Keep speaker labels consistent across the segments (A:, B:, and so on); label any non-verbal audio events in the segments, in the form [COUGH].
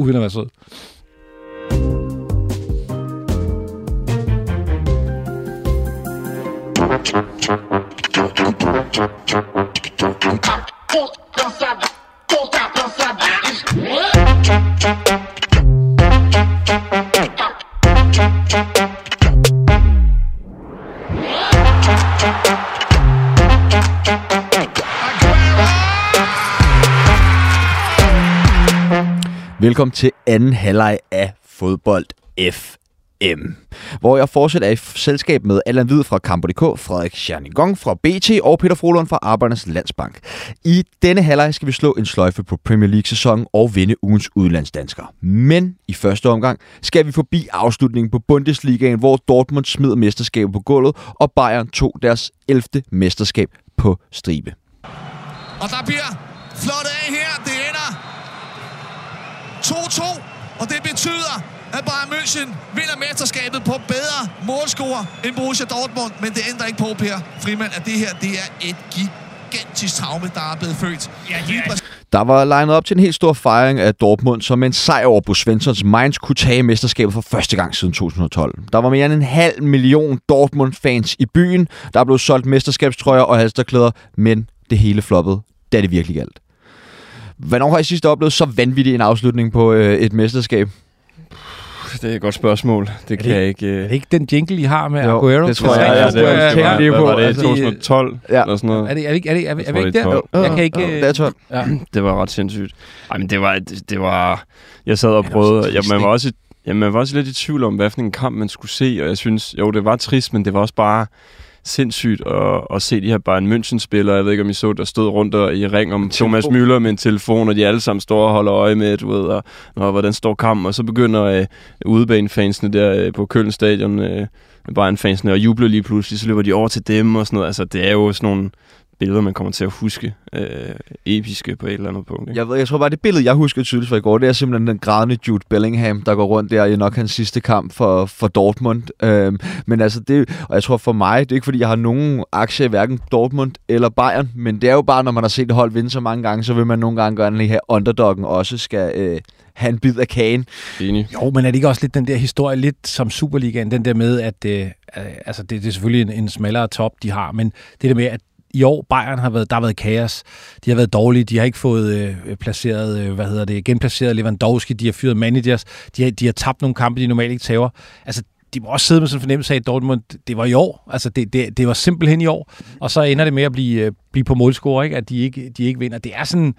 A: uden at være sød.
B: Velkommen til anden halvleg af Fodbold FM, hvor jeg fortsat er i selskab med Allan Hvid fra Kampo.dk, Frederik Scherningong fra BT og Peter Frohlund fra Arbejdernes Landsbank. I denne halvleg skal vi slå en sløjfe på Premier League-sæsonen og vinde ugens udlandsdanskere. Men i første omgang skal vi forbi afslutningen på Bundesligaen, hvor Dortmund smider mesterskabet på gulvet, og Bayern tog deres 11. mesterskab på stribe.
C: Og der bliver flottet af her. Det ender 2-2. Og det betyder, at Bayern München vinder mesterskabet på bedre målscore end Borussia Dortmund. Men det ændrer ikke på, Per Frimand, at det her det er et gigantisk traume, der er blevet født. Ja, ja.
B: Der var legnet op til en helt stor fejring af Dortmund, som en sejr over Bo Svenssons Mainz kunne tage mesterskabet for første gang siden 2012. Der var mere end en halv million Dortmund-fans i byen. Der blev solgt mesterskabstrøjer og halsterklæder, men det hele floppede, da det virkelig galt. Hvornår har I sidst oplevet så vanvittig en afslutning på øh, et mesterskab?
D: Det er et godt spørgsmål. Det kan
A: det,
D: jeg ikke...
A: Er det ikke den jingle, I har med
B: Jo,
A: Aguero?
B: det tror
D: Ja,
B: jeg,
D: ja, det,
B: det
D: var,
B: er-
D: det, var,
B: det er
D: var,
B: på,
D: var det i
B: altså,
D: 2012
B: Ja.
D: eller sådan noget?
A: Er det, er, det ikke, er, det, er, vi- er vi ikke
D: det er
A: der?
D: 12.
A: Jeg kan ikke...
B: Ja,
A: øh,
B: det er 12.
A: Ja. [CLEARS THROAT]
D: Det var ret sindssygt. Ej, men det var... Det, det var jeg sad og prøvede...
A: trist,
D: man, var også, ja, man var også lidt i tvivl om, hvad for en kamp man skulle se, og jeg synes... Jo, det var trist, men det var også bare sindssygt at, at se de her Bayern München-spillere. Jeg ved ikke, om I så, der stod rundt og i ring om Thomas Müller med en telefon, og de alle sammen står og holder øje med, du ved, og, og hvordan står kampen. Og så begynder øh, udebanefansene der øh, på Køln Stadion, øh, Bayern-fansene, og jubler lige pludselig, så løber de over til dem og sådan noget. Altså, det er jo sådan nogle billeder, man kommer til at huske øh, episke på et eller andet punkt. Ikke?
B: Jeg, ved, jeg tror bare, det billede, jeg husker tydeligt fra i går, det er simpelthen den grædende Jude Bellingham, der går rundt der i nok hans sidste kamp for, for Dortmund. Øhm, men altså, det, og jeg tror for mig, det er ikke fordi, jeg har nogen aktie i hverken Dortmund eller Bayern, men det er jo bare, når man har set et hold vinde så mange gange, så vil man nogle gange gerne lige have underdoggen også skal øh, have en bid af kagen.
D: Enig.
A: Jo, men er det ikke også lidt den der historie, lidt som Superligaen, den der med, at øh, øh, altså det, det er selvfølgelig en, en smallere top, de har, men det der med, at i år Bayern har været, der har været kaos. De har været dårlige. De har ikke fået øh, placeret, øh, hvad hedder det, genplaceret Lewandowski. De har fyret managers. De har, de har tabt nogle kampe, de normalt ikke tager. Altså, de må også sidde med sådan en fornemmelse af, at Dortmund, det var i år. Altså, det, det, det var simpelthen i år. Og så ender det med at blive, øh, blive på målscore, ikke? at de ikke, de ikke vinder. Det er sådan...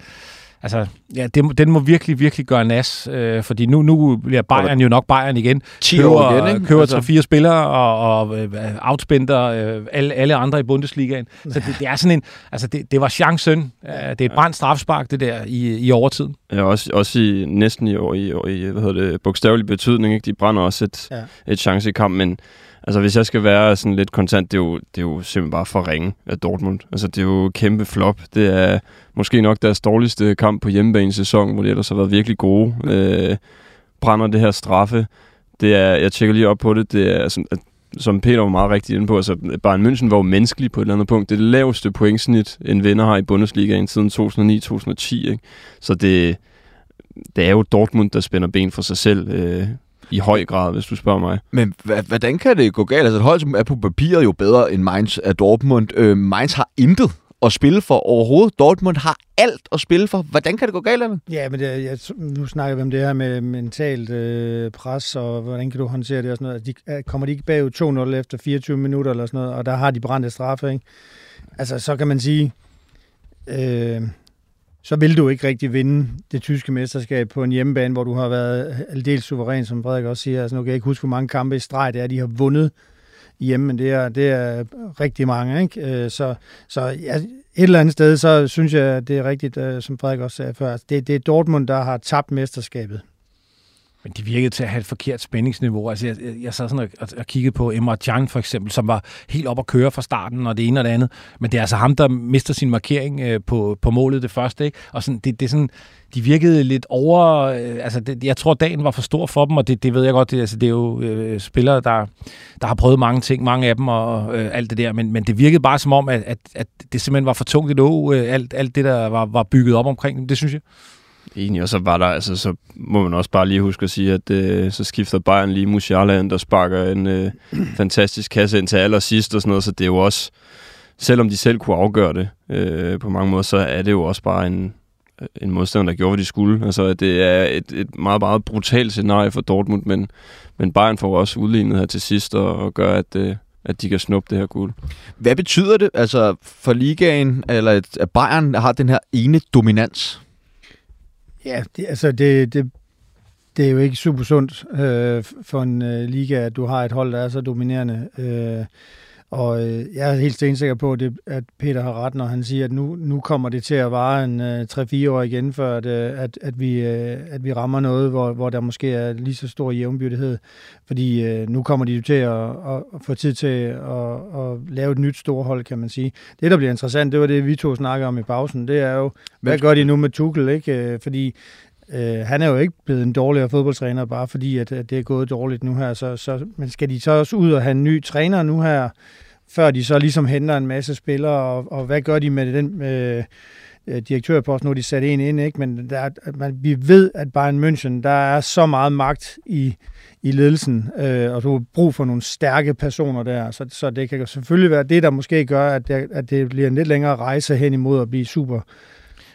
A: Altså, ja, det, den må virkelig, virkelig gøre nas, øh, fordi nu, nu bliver Bayern jo nok Bayern igen.
B: 10 år igen, ikke?
A: Køber
B: Altså.
A: altså. fire spillere og, og øh, outspender øh, alle, alle andre i Bundesligaen. Så det, det er sådan en, altså det, det var chancen. Øh, det er et brændt strafspark, det der, i, i overtiden.
D: Ja, også, også i, næsten i, år, i, år, i hvad hedder det, bogstavelig betydning. Ikke? De brænder også et,
E: Ja.
D: ja. et chance i kamp, men altså, hvis jeg skal være sådan lidt kontant, det er jo, det er jo simpelthen bare for ringe af Dortmund. Altså, det er jo kæmpe flop. Det er måske nok deres dårligste kamp på hjemmebane sæson, hvor de ellers har været virkelig gode. Øh, brænder det her straffe. Det er, jeg tjekker lige op på det, det er sådan, at som Peter var meget rigtig inde på, altså Bayern München var jo menneskelig på et eller andet punkt. Det er det laveste pointsnit, en vinder har i Bundesligaen siden 2009-2010. Ikke? Så det, det er jo Dortmund, der spænder ben for sig selv øh, i høj grad, hvis du spørger mig.
B: Men hvordan kan det gå galt? Altså et hold, som er på papiret jo bedre end Mainz af Dortmund. Øh, Mainz har intet at spille for overhovedet. Dortmund har alt at spille for. Hvordan kan det gå galt, Allan?
E: Ja, men det, jeg, nu snakker vi om det her med mentalt øh, pres, og hvordan kan du håndtere det og sådan noget. De, øh, kommer de ikke bagud 2-0 efter 24 minutter eller sådan noget, og der har de brændt et straffe, ikke? Altså, så kan man sige, øh, så vil du ikke rigtig vinde det tyske mesterskab på en hjemmebane, hvor du har været aldeles suveræn, som Frederik også siger. Altså, nu kan jeg ikke huske, hvor mange kampe i streg det er, de har vundet hjemme, men det er, det er rigtig mange. Ikke? Øh, så, så ja, et eller andet sted, så synes jeg, det er rigtigt, øh, som Frederik også sagde før. Altså, det, det er Dortmund, der har tabt mesterskabet.
A: Men de virkede til at have et forkert spændingsniveau. Altså, jeg, jeg, jeg sad sådan og, og, og kiggede på Emre Can for eksempel, som var helt op at køre fra starten, og det ene og det andet. Men det er altså ham, der mister sin markering øh, på, på målet det første. Ikke? Og sådan, det, det er sådan, de virkede lidt over... Øh, altså, det, jeg tror, dagen var for stor for dem, og det, det ved jeg godt. Det, altså, det er jo øh, spillere, der, der har prøvet mange ting, mange af dem, og øh, alt det der. Men, men det virkede bare som om, at, at, at det simpelthen var for tungt et å, øh, alt, alt det, der var, var bygget op omkring dem. Det synes jeg.
D: Enig, og så var der, altså, så må man også bare lige huske at sige, at øh, så skifter Bayern lige Musiala ind, der sparker en øh, [CLEARS THROAT] fantastisk kasse ind til allersidst og sådan noget, så det er jo også, selvom de selv kunne afgøre det øh, på mange måder, så er det jo også bare en, en modstander, der gjorde, hvad de skulle. Altså, det er et, et meget, meget brutalt scenarie for Dortmund, men, men Bayern får også udlignet her til sidst og, og gør, at, øh, at de kan snuppe det her guld.
B: Hvad betyder det altså for ligaen, eller at at Bayern har den her ene dominans?
E: Ja, det, altså det, det, det er jo ikke super sundt øh, for en øh, liga, at du har et hold, der er så dominerende. Øh, og øh, jeg er helt stensikker på, at, det, at Peter har ret, når han siger, at nu, nu kommer det til at vare en øh, 3-4 år igen, før at, øh, at, at, vi, øh, at vi rammer noget, hvor, hvor der måske er lige så stor jævnbyrdighed. Fordi øh, nu kommer de jo til at, at, at få tid til at, at lave et nyt storhold, kan man sige. Det, der bliver interessant, det var det, vi to snakkede om i pausen, det er jo, hvad gør de nu med Tuchel, ikke? Øh, Fordi Øh, han er jo ikke blevet en dårligere fodboldtræner, bare fordi at, at det er gået dårligt nu her. Så, så, men skal de så også ud og have en ny træner nu her, før de så ligesom henter en masse spillere, og, og hvad gør de med den øh, øh direktørpost, nu de sat en ind, ikke? men der, man, vi ved, at Bayern München, der er så meget magt i, i ledelsen, øh, og du har brug for nogle stærke personer der, så, så det kan selvfølgelig være det, der måske gør, at det, at det bliver en lidt længere rejse hen imod at blive super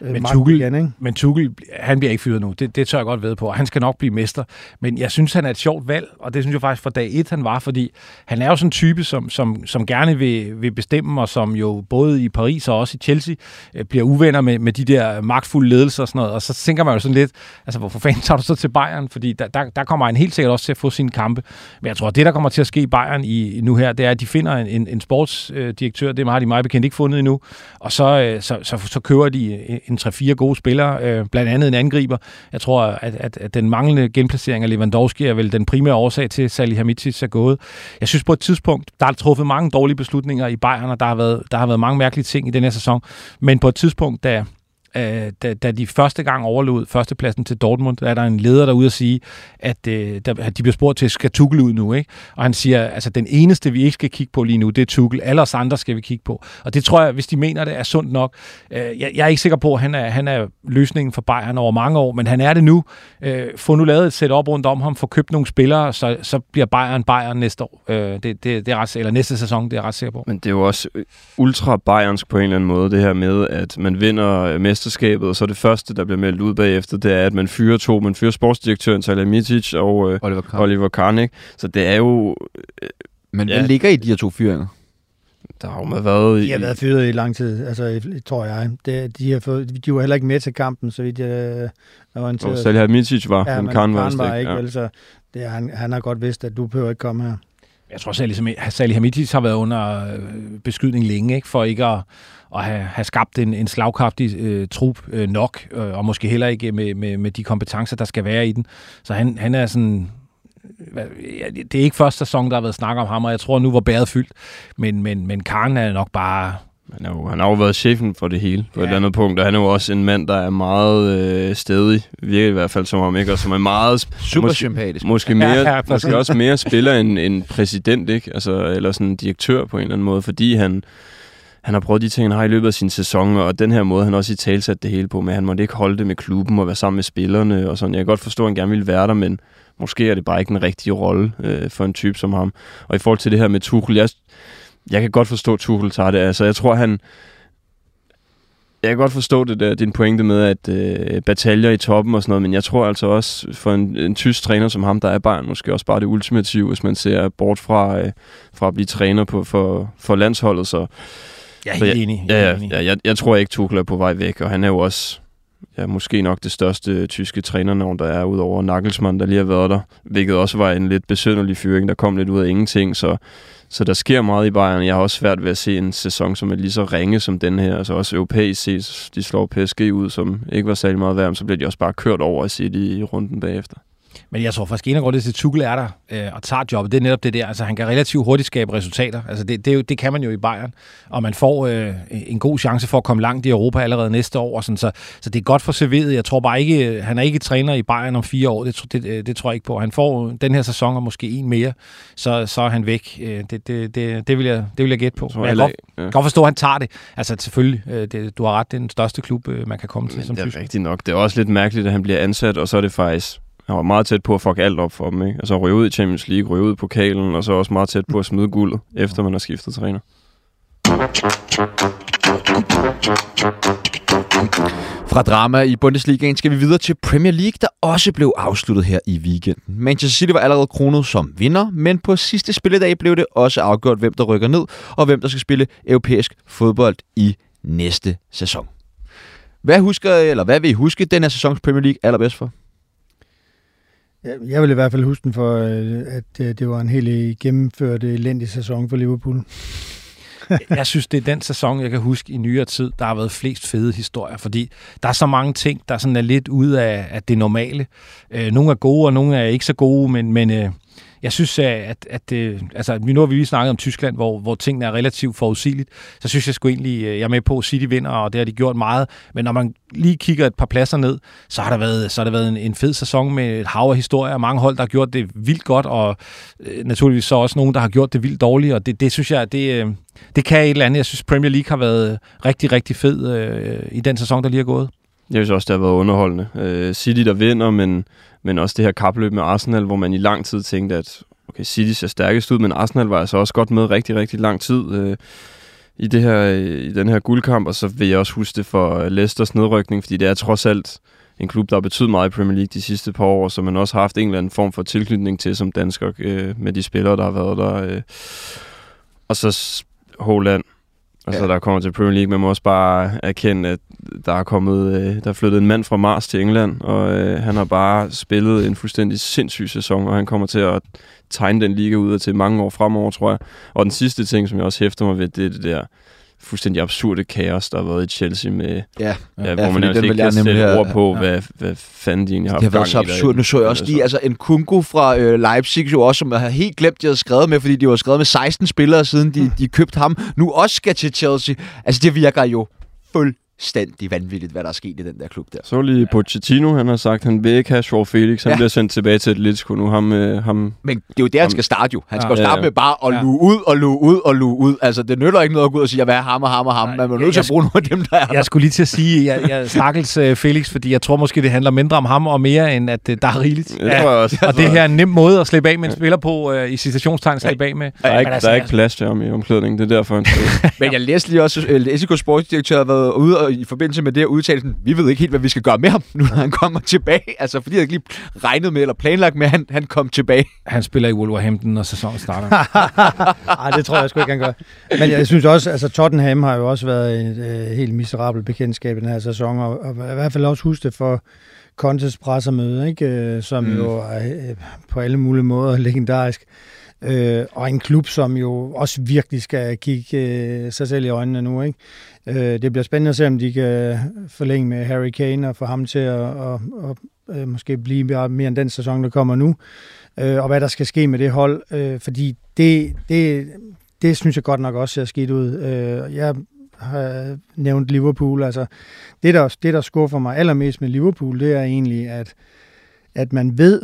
E: øh,
A: Men Tuchel-
E: igen, ikke?
A: Men Tuchel, han bliver ikke fyret nu. Det, det tør jeg godt ved på. Han skal nok blive mester. Men jeg synes, han er et sjovt valg, og det synes jeg faktisk fra dag et, han var, fordi han er jo sådan en type, som, som, som gerne vil, vil bestemme, og som jo både i Paris og også i Chelsea øh, bliver uvenner med, med de der magtfulde ledelser og sådan noget. Og så tænker man jo sådan lidt, altså hvorfor fanden tager du så til Bayern? Fordi der, der, der kommer han helt sikkert også til at få sine kampe. Men jeg tror, at det, der kommer til at ske i Bayern i, nu her, det er, at de finder en, en, en sportsdirektør. Det har de meget bekendt ikke fundet endnu. Og så, øh, så, så, så køber de en 3-4 gode spillere, øh, blandt andet en angriber. Jeg tror, at, at, at den manglende genplacering af Lewandowski er vel den primære årsag til, at Salihamidzic er gået. Jeg synes på et tidspunkt, der er truffet mange dårlige beslutninger i Bayern, og der har været, der har været mange mærkelige ting i den her sæson. Men på et tidspunkt, da øh, da, da de første gang overlod førstepladsen til Dortmund, der er der en leder derude at sige, at, øh, der, de bliver spurgt til, skal Tuchel ud nu? Ikke? Og han siger, altså den eneste, vi ikke skal kigge på lige nu, det er Tuchel. Alle os andre skal vi kigge på. Og det tror jeg, hvis de mener det, er sundt nok. Øh, jeg, jeg er ikke sikker på, at han er, han er løsningen for Bayern over mange år, men han er det nu. Øh, få nu lavet et setup rundt om ham, få købt nogle spillere, så, så bliver Bayern Bayern næste år. Øh, det, det, det er ret, eller næste sæson, det er jeg ret sikker på.
D: Men det er jo også ultra bayernsk på en eller anden måde, det her med, at man vinder med mesterskabet, og så det første, der bliver meldt ud bagefter, det er, at man fyrer to. Man fyrer sportsdirektøren Salihamidzic og øh,
B: Oliver Kahn.
D: Oliver Kahn, ikke? Så det er jo...
B: Men
D: Ja.
B: hvad ligger i de her to fyringer?
D: Der har jo været...
E: De har været fyret i lang tid, altså, i- tror jeg. Det, de, har fået, de var heller ikke med til kampen, så vidt jeg er
D: Og
E: orienteret.
D: Salihamidzic var,
E: ja,
D: men Kahn var,
E: var ikke,
D: ja.
E: vel, så det, er- han, han har godt vidst, at du behøver ikke komme her.
A: Jeg tror selv, at Salihamidzic har været under øh, beskydning længe, ikke? for ikke at, at have, have skabt en, en slagkraftig øh, trup øh, nok, øh, og måske heller ikke med, med, med de kompetencer, der skal være i den. Så han, han er sådan... hvad- ja, Det er ikke første sæson, der har været snak om ham, og jeg tror nu var bæret fyldt. Men, men, men Karen er nok bare...
D: Han, er jo, han har jo været chefen for det hele på ja. et eller andet punkt, og han er jo også en mand, der er meget øh, stedig, virker i hvert fald som om, ikke? Og som er meget...
B: Super
D: måske-
B: sympatisk.
D: Måske, [LAUGHS] mere,
A: Ja,
D: måske også mere spiller end, end præsident, ikke? Altså, eller sådan en direktør på en eller anden måde, fordi han, han har prøvet de ting, han har i løbet af sin sæson, og den her måde, han også i talsat det hele på, at han måtte ikke holde det med klubben og være sammen med spillerne og sådan. Jeg kan godt forstå, at han gerne ville være der, men måske er det bare ikke den rigtige rolle øh, for en type som ham. Og i forhold til det her med Tuchel, jeg, jeg kan godt forstå, at Tuchel tager det. Altså, jeg tror, han... Jeg kan godt forstå det der, din pointe med, at øh, bataljer i toppen og sådan noget, men jeg tror altså også, for en, en tysk træner som ham, der er Bayern måske også bare det ultimative, hvis man ser bort fra, øh, fra at blive træner på, for, for landsholdet. Så
A: Jeg er
D: Så
A: helt enig.
D: ja,
A: helt
D: ja,
A: enig.
D: ja, jeg, jeg tror ikke, Tuchel er på vej væk, og han er jo også ja, måske nok det største tyske trænernavn, der er, udover Nagelsmann, der lige har været der, hvilket også var en lidt besynderlig fyring, der kom lidt ud af ingenting, så, så der sker meget i Bayern. Jeg har også svært ved at se en sæson, som er lige så ringe som den her, altså også europæisk set, de slår PSG ud, som ikke var særlig meget værd, så bliver de også bare kørt over i City i runden bagefter
A: men jeg tror faktisk, en af grundene til, at Tuchel er der øh, og tager jobbet, det er netop det der. Altså, han kan relativt hurtigt skabe resultater. Altså, det, det, det kan man jo i Bayern. Og man får øh, en god chance for at komme langt i Europa allerede næste år. Og sådan, så, så det er godt for Sevilla. Jeg tror bare ikke, øh, han er ikke træner i Bayern om fire år. Det, det, øh, det tror jeg ikke på. Han får den her sæson og måske en mere, så, så er han væk. Øh, det, det, det, det, vil jeg, det vil jeg gætte på. Men jeg kan godt,
D: ja.
A: godt forstå, at han tager det. Altså selvfølgelig, det, du har ret, det er den største klub, man kan komme til
D: Men
A: som
D: det er
A: tysker.
D: rigtigt nok. Det er også lidt mærkeligt, at han bliver ansat, og så er det faktisk... Han var meget tæt på at fuck alt op for dem, ikke? Altså ryge ud i Champions League, ryge ud i pokalen, og så også meget tæt på at smide guldet, efter man har skiftet træner.
B: Fra drama i Bundesligaen skal vi videre til Premier League, der også blev afsluttet her i weekenden. Manchester City var allerede kronet som vinder, men på sidste spilledag blev det også afgjort, hvem der rykker ned, og hvem der skal spille europæisk fodbold i næste sæson. Hvad, husker, eller hvad vil I huske den her sæsons Premier League allerbedst for?
E: Jeg vil i hvert fald huske den for, øh, at øh, det var en helt gennemført øh, elendig sæson for Liverpool. [LAUGHS]
A: jeg synes, det er den sæson, jeg kan huske i nyere tid, der har været flest fede historier, fordi der er så mange ting, der sådan er lidt ude af, af det normale. Øh, nogle er gode, og nogle er ikke så gode, men, men øh, jeg synes, øh, at, at det, altså, nu har vi lige snakket om Tyskland, hvor, hvor tingene er relativt forudsigeligt, så synes jeg sgu egentlig, øh, jeg er med på, at City vinder, og det har de gjort meget, men når man lige kigger et par pladser ned, så har der været, så har der været en, en fed sæson med et hav af historier, mange hold, der har gjort det vildt godt, og øh, naturligvis så også nogen, der har gjort det vildt dårligt, og det, det synes jeg, det, øh, det kan et eller andet. Jeg synes, Premier League har været rigtig, rigtig fed øh, i den sæson, der lige er gået.
D: Jeg synes også, det har været underholdende. Øh, City, der vinder, men, men også det her kapløb med Arsenal, hvor man i lang tid tænkte, at okay, City ser stærkest ud, men Arsenal var altså også godt med rigtig, rigtig lang tid øh, i, det her, øh, i den her guldkamp, og så vil jeg også huske det for øh, Leicesters nedrykning, fordi det er trods alt en klub, der har betydet meget i Premier League de sidste par år, så man også har haft en eller anden form for tilknytning til som dansker øh, med de spillere, der har været der. Øh. Og så Holland, altså
B: Ja.
D: der kommer til Premier League. Man må også bare erkende, at der er kommet, øh, der er flyttet en mand fra Mars til England, og øh, han har bare spillet en fuldstændig sindssyg sæson, og han kommer til at tegne den liga ud til mange år fremover, tror jeg. Og den sidste ting, som jeg også hæfter mig ved, det er det der fuldstændig absurde kaos, der har været i Chelsea med,
B: Ja,
D: ja,
B: Ja,
D: hvor man altså ikke kan sætte ord på,
A: ja.
D: hvad, hvad fanden de egentlig har
B: det har været så absurd. Nu så jeg også lige, altså en Kungo fra øh, Leipzig jo også, som jeg havde helt glemt, de havde skrevet med, fordi de var skrevet med 16 spillere, siden de, de købte ham. Nu også skal til Chelsea. Altså det virker jo fuldstændig vanvittigt, hvad der er sket i den der klub der.
D: Så lige Pochettino, han har sagt, han vil ikke have Shaw Felix. Han
B: Ja.
D: ja. bliver sendt tilbage til Atletico nu. Ham, øh, ham
B: Men det er jo der, han skal starte jo. Han skal
A: Ja,
B: jo
D: ja,
B: starte
D: ja.
B: med bare at
A: Ja.
B: luge ud og luge ud og luge ud. Altså, det nytter ikke noget at gå ud og sige, at jeg vil have ham og ham og ham.
A: Nej,
B: Man er nødt til at
A: jeg-
B: bruge nogle af dem, der er der.
A: Jeg skulle lige til at sige, at jeg, jeg stakkels øh, Felix, fordi jeg tror måske, det handler mindre om ham og mere, end at øh, der er rigeligt.
D: Det tror jeg også.
A: Og det her er en nem måde at slippe af med en spiller på, øh, i citationstegn slippe af med.
D: Der er, ikke,
A: Men altså,
D: der er ikke plads til ham i omklædningen. Det er derfor, han. [LAUGHS]
B: Men jeg læste lige også, at Esiko sportsdirektør har været ude og, i forbindelse med det her udtalelsen, vi ved ikke helt, hvad vi skal gøre med ham, nu når han kommer tilbage. Altså, fordi jeg ikke lige regnet med, eller planlagt med, at han, han kom tilbage.
A: Han spiller i Wolverhampton, når sæsonen starter. [LAUGHS]
E: Nej, det tror jeg sgu ikke, han gør. Men jeg synes også, altså Tottenham har jo også været et øh, helt miserabelt bekendtskab i den her sæson, og, og i hvert fald også huske det for Contes pressemøde, ikke? Øh, som
B: mm.
E: jo er øh, på alle mulige måder legendarisk. Øh, og en klub, som jo også virkelig skal kigge øh, sig selv i øjnene nu. Ikke? Øh, det bliver spændende at se, om de kan forlænge med Harry Kane og få ham til at og, og, øh, måske blive mere, mere end den sæson, der kommer nu. Øh, og hvad der skal ske med det hold. Øh, fordi det, det, det synes jeg godt nok også ser skidt ud. Øh, jeg har nævnt Liverpool. Altså, det, der, det, der skuffer mig allermest med Liverpool, det er egentlig, at, at man ved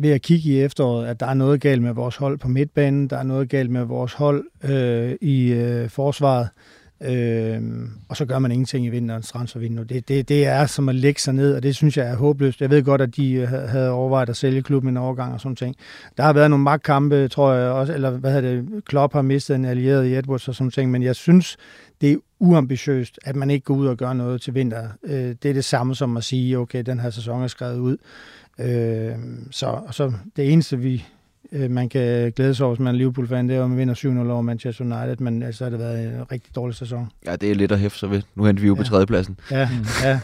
E: ved at kigge i efteråret, at der er noget galt med vores hold på midtbanen, der er noget galt med vores hold øh, i øh, forsvaret, øh, og så gør man ingenting i vinterens transfervindue. Det, det, det er som at lægge sig ned, og det synes jeg er håbløst. Jeg ved godt, at de øh, havde overvejet at sælge klubben en overgang og sådan ting. Der har været nogle magtkampe, tror jeg også, eller hvad hedder det, Klopp har mistet en allieret i Edwards og sådan ting, men jeg synes, det er uambitiøst, at man ikke går ud og gør noget til vinter. Øh, det er det samme som at sige, okay, den her sæson er skrevet ud. Øh, så, og så det eneste, vi øh, man kan glæde sig over, hvis man er Liverpool-fan, det er, at man vinder 7-0 over Manchester United, men altså har det været en rigtig dårlig sæson.
B: Ja, det er lidt at hæfte sig ved. Nu henter vi jo på
E: Ja.
B: tredjepladsen.
E: Ja, ja.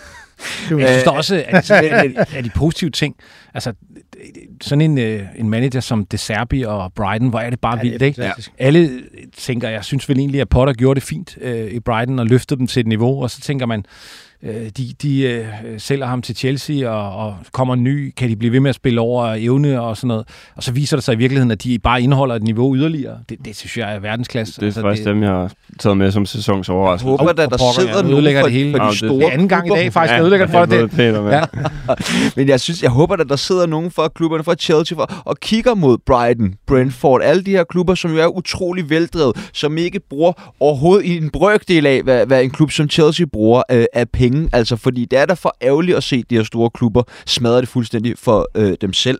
A: Jeg synes også, at, at, de positive ting, altså sådan en, øh, en manager som De Serbi og Brighton, hvor er det bare
E: Ja,
A: vildt,
E: det
A: ikke? Alle tænker, jeg synes vel egentlig, at Potter gjorde det fint øh, i Brighton og løftede dem til et niveau, og så tænker man, øh, de, de øh, sælger ham til Chelsea, og, og kommer ny, kan de blive ved med at spille over evne og sådan noget. Og så viser det sig i virkeligheden, at de bare indeholder et niveau yderligere. Det, det synes jeg er verdensklasse.
D: Det er faktisk dem, jeg har taget med som sæsons
B: Jeg håber, at der,
A: pokker,
B: sidder
A: ja,
B: nogen for,
A: det hele.
B: for
D: Ja,
B: de
D: det- det er
B: store
A: Det er anden gang i
B: klubber.
A: dag faktisk, jeg ødelægger det for
D: det.
A: det.
D: Peter.
A: Ja. [LAUGHS]
B: Men jeg synes, jeg håber, at der sidder nogen fra klubberne fra Chelsea for, og kigger mod Brighton, Brentford, alle de her klubber, som jo er utrolig veldrevet, som ikke bruger overhovedet i en brøkdel af, hvad, hvad en klub som Chelsea bruger øh, af penge. Altså, fordi det er da for ærgerligt at se de her store klubber smadre det fuldstændig for øh, dem selv.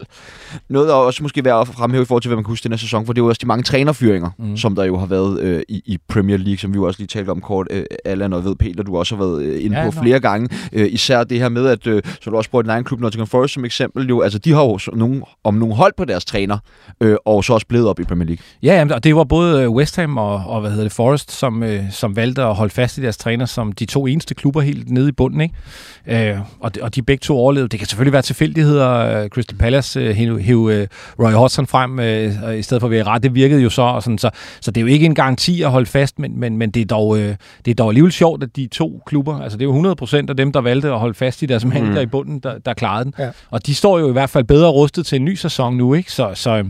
B: Noget der også måske værd at fremhæve i forhold til, hvad man kan huske den her sæson, for det er jo også de mange trænerfyringer, mm. Som der jo har været øh, i, i Premier League, som vi jo også lige talte om kort, øh, Allan og ved Peter, du også har været øh, inde
A: Ja,
B: på
A: nå.
B: flere gange. Øh, især det her med, at, øh, så du også bruger din egen klub, Nottingham Forest som eksempel, jo, altså de har jo nogen, om nogen hold på deres træner, øh, og så også blevet op i Premier League.
A: Ja, jamen, og det var både øh, West Ham og, og hvad hedder det, Forest, som, øh, som valgte at holde fast i deres træner som de to eneste klubber helt nede i bunden. Ikke? Øh, og, de, og de begge to overlevede. Det kan selvfølgelig være tilfældigheder. Crystal Palace øh, hæv, hæv øh, Roy Hodgson frem øh, i stedet for ret. Det virkede jo så. Og sådan, så. Så det er jo ikke en garanti at holde fast, men, men, men det, er dog, øh, det er dog alligevel sjovt, at de to klubber, altså det er jo 100 procent af dem, der valgte at holde fast i deres manager i bunden, der, der klarede den.
E: Ja.
A: Og de står jo i hvert fald bedre rustet til en ny sæson nu, ikke? Så, så,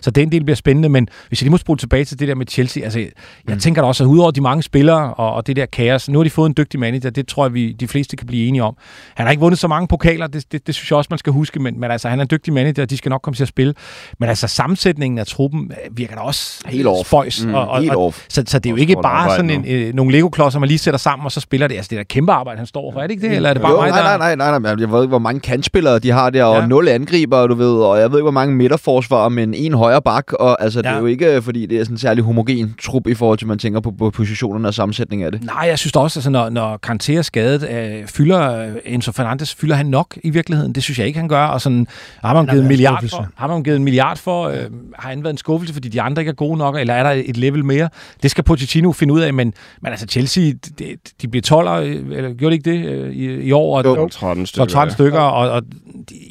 A: så den del bliver spændende, men hvis jeg lige må spole tilbage til det der med Chelsea, altså jeg mm. tænker da også, at udover de mange spillere og, og det der kaos, nu har de fået en dygtig manager, det tror jeg, vi de fleste kan blive enige om. Han har ikke vundet så mange pokaler, det, det, det synes jeg også, man skal huske, men, men altså han er en dygtig manager, og de skal nok komme til at spille. Men altså sammensætningen af truppen øh, virker da også
B: Helt off.
A: spøjs.
B: Mm,
A: og, og,
B: helt
A: og,
B: off.
A: så, så det er jo ikke bare sådan en, øh, nogle Lego-klodser, man lige sætter sammen, og så spiller det. Altså det er da kæmpe arbejde, han står for. Er det ikke det? Eller er det bare
B: jo,
A: mig,
B: nej,
A: der...
B: nej, nej, nej, nej, jeg ved ikke, hvor mange kantspillere de har der, og
A: Ja.
B: nul angriber, du ved, og jeg ved ikke, hvor mange midterforsvar, men en højre bak, og altså, det
A: Ja.
B: er jo ikke, fordi det er sådan en særlig homogen trup i forhold til, at man tænker på, på positionerne og sammensætningen af det.
A: Nej, jeg synes da også, altså, når, når Kanté er skadet, øh, fylder øh, Enzo Fernandes, fylder han nok i virkeligheden? Det synes jeg ikke, han gør. Og sådan, har man givet en milliard
E: skuffelse.
A: for? Har man givet en milliard for? Øh, har han været en skuffelse, fordi de andre ikke er gode nok? Eller er der et level mere? Det skal Pochettino finde ud af, men, men altså Chelsea, de, de bliver 12 eller gjorde de ikke det øh, i, i år? Og,
B: Jo.
A: og
D: 13 stykker.
A: 12 stykker, og, og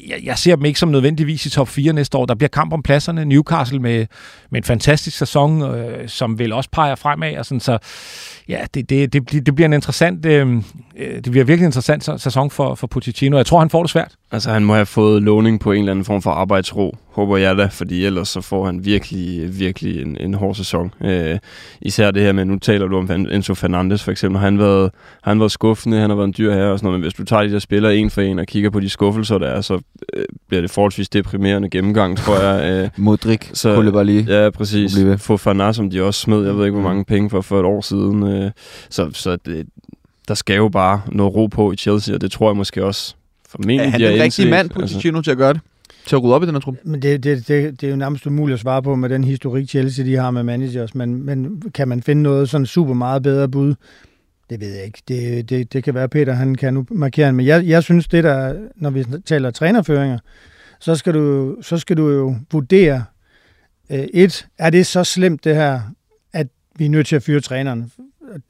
A: jeg, jeg ser dem ikke som nødvendigvis i top 4 næste år. Der bliver kamp om pladserne. Newcastle med, med en fantastisk sæson, øh, som vel også peger fremad. Og sådan, så ja, det, det, det, bliver- det bliver en interessant, øh, øh, det bliver virkelig en interessant sæ- sæson for, for Pochettino. Jeg tror, han får det svært.
D: Altså, han må have fået lovning på en eller anden form for arbejdsro, håber jeg da, fordi ellers så får han virkelig, virkelig en, en hård sæson. Øh, især det her med, nu taler du om Enzo Fernandes for eksempel, har han været, har han været skuffende, han har været en dyr herre og sådan noget, men hvis du tager de der spillere en for en og kigger på de skuffelser, der er, så øh, bliver det forholdsvis deprimerende gennemgang, tror jeg. Øh, [LAUGHS]
B: Modric,
D: Så-
B: Koulibaly.
D: Ja, præcis. Få Fana, som de også smed, jeg ved ikke, hvor
B: Mm.
D: mange penge for for et år siden. Øh, Så, så det, der skal jo bare noget ro på i Chelsea, og det tror jeg måske også formentlig,
B: Er han den rigtige
D: indset.
B: mand, Pochettino, til at gøre det? Til at rydde op i den her trup?
E: Men det, det, det, det er jo nærmest umuligt at svare på med den historik, Chelsea de har med managers, men, men kan man finde noget sådan super meget bedre bud? Det ved jeg ikke. Det, det, det kan være, Peter han kan nu markere men jeg, jeg synes, det der, når vi taler trænerføringer, så skal du, så skal du jo vurdere, øh, et, er det så slemt det her, at vi er nødt til at fyre træneren?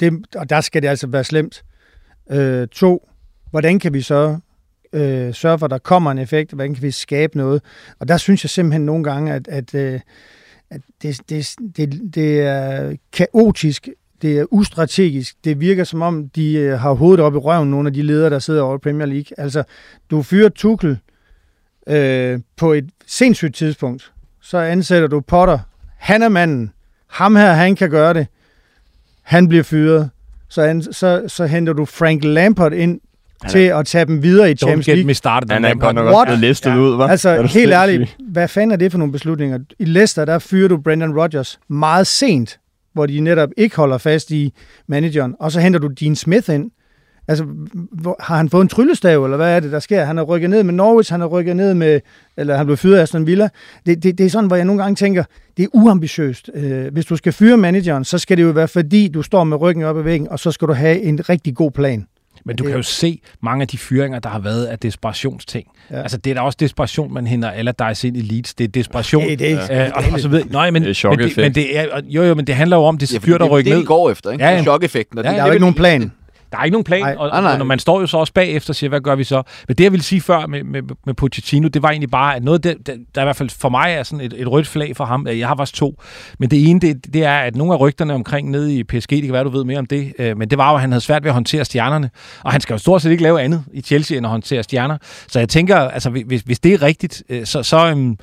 E: Det, og der skal det altså være slemt. Øh, to, hvordan kan vi så øh, sørge for, at der kommer en effekt? Hvordan kan vi skabe noget? Og der synes jeg simpelthen nogle gange, at, at, øh, at det, det, det, det er kaotisk, det er ustrategisk. Det virker som om, de øh, har hovedet op i røven, nogle af de ledere, der sidder over i Premier League. Altså, du fyrer Tuchel øh, på et sindssygt tidspunkt. Så ansætter du Potter. Han er manden. Ham her, han kan gøre det. Han bliver fyret. Så, an, så, så henter du Frank Lampard ind
D: Han er-
E: til at tage dem videre i
A: Don't
E: Champions
A: get
E: League.
A: me started.
D: Han er nok også listet
A: Ja.
D: ud, hva'?
E: Altså,
D: Er
E: helt
D: sindssyg?
E: ærligt, hvad fanden er det for nogle beslutninger? I Leicester, der fyrer du Brendan Rodgers meget sent, hvor de netop ikke holder fast i manageren, og så henter du Dean Smith ind. Altså, hvor, har han fået en tryllestav, eller hvad er det, der sker? Han har rykket ned med Norwich, han har rykket ned med, eller han blev fyret af Aston Villa. Det, det, det er sådan, hvor jeg nogle gange tænker, det er uambitiøst. Øh, hvis du skal fyre manageren, så skal det jo være, fordi du står med ryggen op ad væggen, og så skal du have en rigtig god plan.
A: Men du
E: Det-
A: kan jo se mange af de fyringer, der har været af desperationsting.
E: Ja.
A: Altså, det er da også desperation, man henter Allardyce ind i Leeds. Det er desperation.
E: Det, det,
A: Øh, og, og så ved, nej, men,
D: Det er
A: men, det, men det er, jo, jo, men det handler jo om, det er
B: Ja,
A: så dyrt at
B: det er
A: ned.
B: de går efter, ikke?
A: Ja,
B: Ja. Chok-effekten.
A: Ja,
B: det-
E: der er jo ikke nogen plan.
A: Der er ikke nogen plan,
E: Nej.
A: og,
B: Nej, nej.
A: og når man står jo så også bagefter og siger, hvad gør vi så? Men det, jeg ville sige før med, med, med Pochettino, det var egentlig bare, at noget, der, der, der i hvert fald for mig er sådan et, et rødt flag for ham. Jeg har faktisk to. Men det ene, det, det er, at nogle af rygterne omkring nede i PSG, det kan være, du ved mere om det, øh, men det var jo, at han havde svært ved at håndtere stjernerne. Og han skal jo stort set ikke lave andet i Chelsea, end at håndtere stjerner. Så jeg tænker, altså hvis, hvis det er rigtigt, øh, så, så, øhm,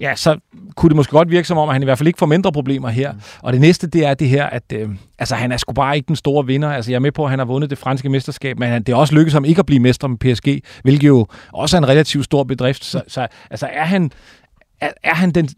A: ja, så kunne det måske godt virke som om, at han i hvert fald ikke får mindre problemer her. Mm. Og det næste, det er det her, at øh, altså, han er sgu bare ikke den store vinder. Altså, jeg er med på, at han har vundet det franske mesterskab, men han, det er også lykkedes ham ikke at blive mestre med PSG, hvilket jo også er en relativt stor bedrift. Så, så altså, er han, er, er han den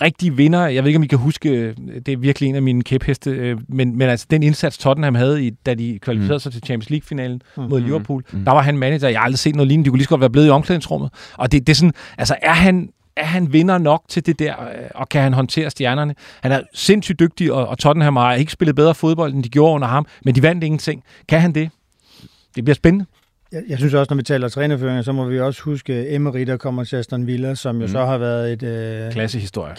A: rigtige vinder? Jeg ved ikke, om I kan huske, øh, det er virkelig en af mine kæpheste, øh, men, men altså den indsats Tottenham havde, i, da de kvalificerede mm. sig til Champions League-finalen mm. mod Liverpool, mm. der var han manager. Jeg har aldrig set noget lignende. De kunne lige så godt være blevet i omklædningsrummet. Og det, det er sådan, altså er han, er han vinder nok til det der, øh, og kan han håndtere stjernerne? Han er sindssygt dygtig, og, og Tottenham har ikke spillet bedre fodbold, end de gjorde under ham, men de vandt ingenting. Kan han det? Det bliver spændende.
E: Jeg, jeg synes også, når vi taler trænerføringer, så må vi også huske Emery, der kommer til Aston Villa, som jo
A: Mm.
E: så har været et, øh,
A: Klassehistorie.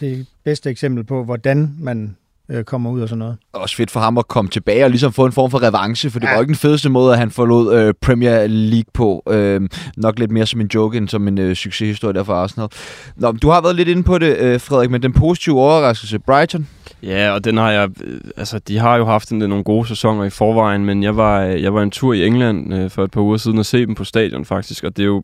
E: det bedste eksempel på, hvordan man øh, kommer ud og sådan noget.
B: Også fedt for ham at komme tilbage og ligesom få en form for revanche, for det
E: Ja.
B: var ikke den fedeste måde, at han forlod øh, Premier League på. Øh, nok lidt mere som en joke end som en øh, succeshistorie der for Arsenal. Nå, du har været lidt inde på det, øh, Frederik, men den positive overraskelse, Brighton.
D: Ja, og den har jeg... øh, Altså, de har jo haft en, nogle gode sæsoner i forvejen, men jeg var, øh, jeg var en tur i England øh, for et par uger siden og se dem på stadion, faktisk, og det er jo...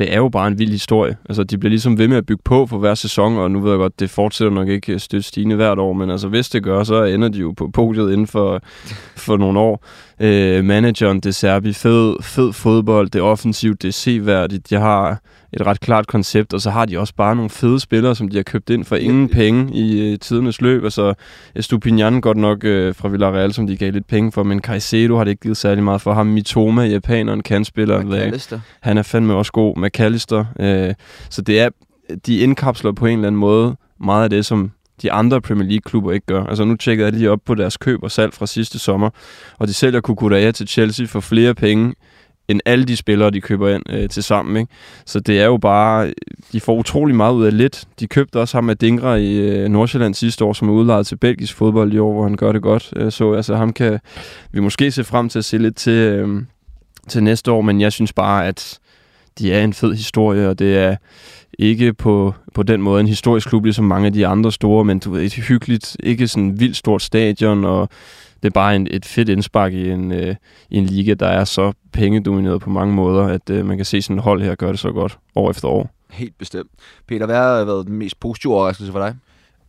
D: Det er jo bare en vild historie. Altså, de bliver ligesom ved med at bygge på for hver sæson, og nu ved jeg godt, det fortsætter nok ikke stødt stigende hvert år, men altså, hvis det gør, så ender de jo på podiet inden for, [LAUGHS] for nogle år. Øh, manageren, det Serbi, fed, fed fodbold, det er offensivt, det er seværdigt, de har et ret klart koncept, og så har de også bare nogle fede spillere, som de har købt ind for ingen penge i øh, tidernes løb. Altså, Estupinian godt nok øh, fra Villarreal, som de gav lidt penge for, men Caicedo har det ikke givet særlig meget for ham. Mitoma, japaneren, kan spiller.
B: McAllister.
D: Han er fandme også god. McAllister. Øh, så det er, de indkapsler på en eller anden måde meget af det, som de andre Premier League-klubber ikke gør. Altså nu tjekkede jeg lige op på deres køb og salg fra sidste sommer, og de sælger Kukurea til Chelsea for flere penge, end alle de spillere, de køber ind øh, til sammen. Ikke? Så det er jo bare, de får utrolig meget ud af lidt. De købte også ham med Dingra i øh, Nordsjælland sidste år, som er udlejet til belgisk fodbold i år, hvor han gør det godt. Øh, så altså ham kan vi måske se frem til at se lidt til, øh, til næste år, men jeg synes bare, at de er en fed historie, og det er ikke på, på den måde en historisk klub, ligesom mange af de andre store, men du ved, et hyggeligt, ikke sådan vildt stort stadion, og det er bare en, et fedt indspark i en, øh, i en liga, der er så pengedomineret på mange måder, at øh, man kan se sådan et hold her gøre det så godt år efter år.
B: Helt bestemt. Peter, hvad har været den mest positive overraskelse for dig?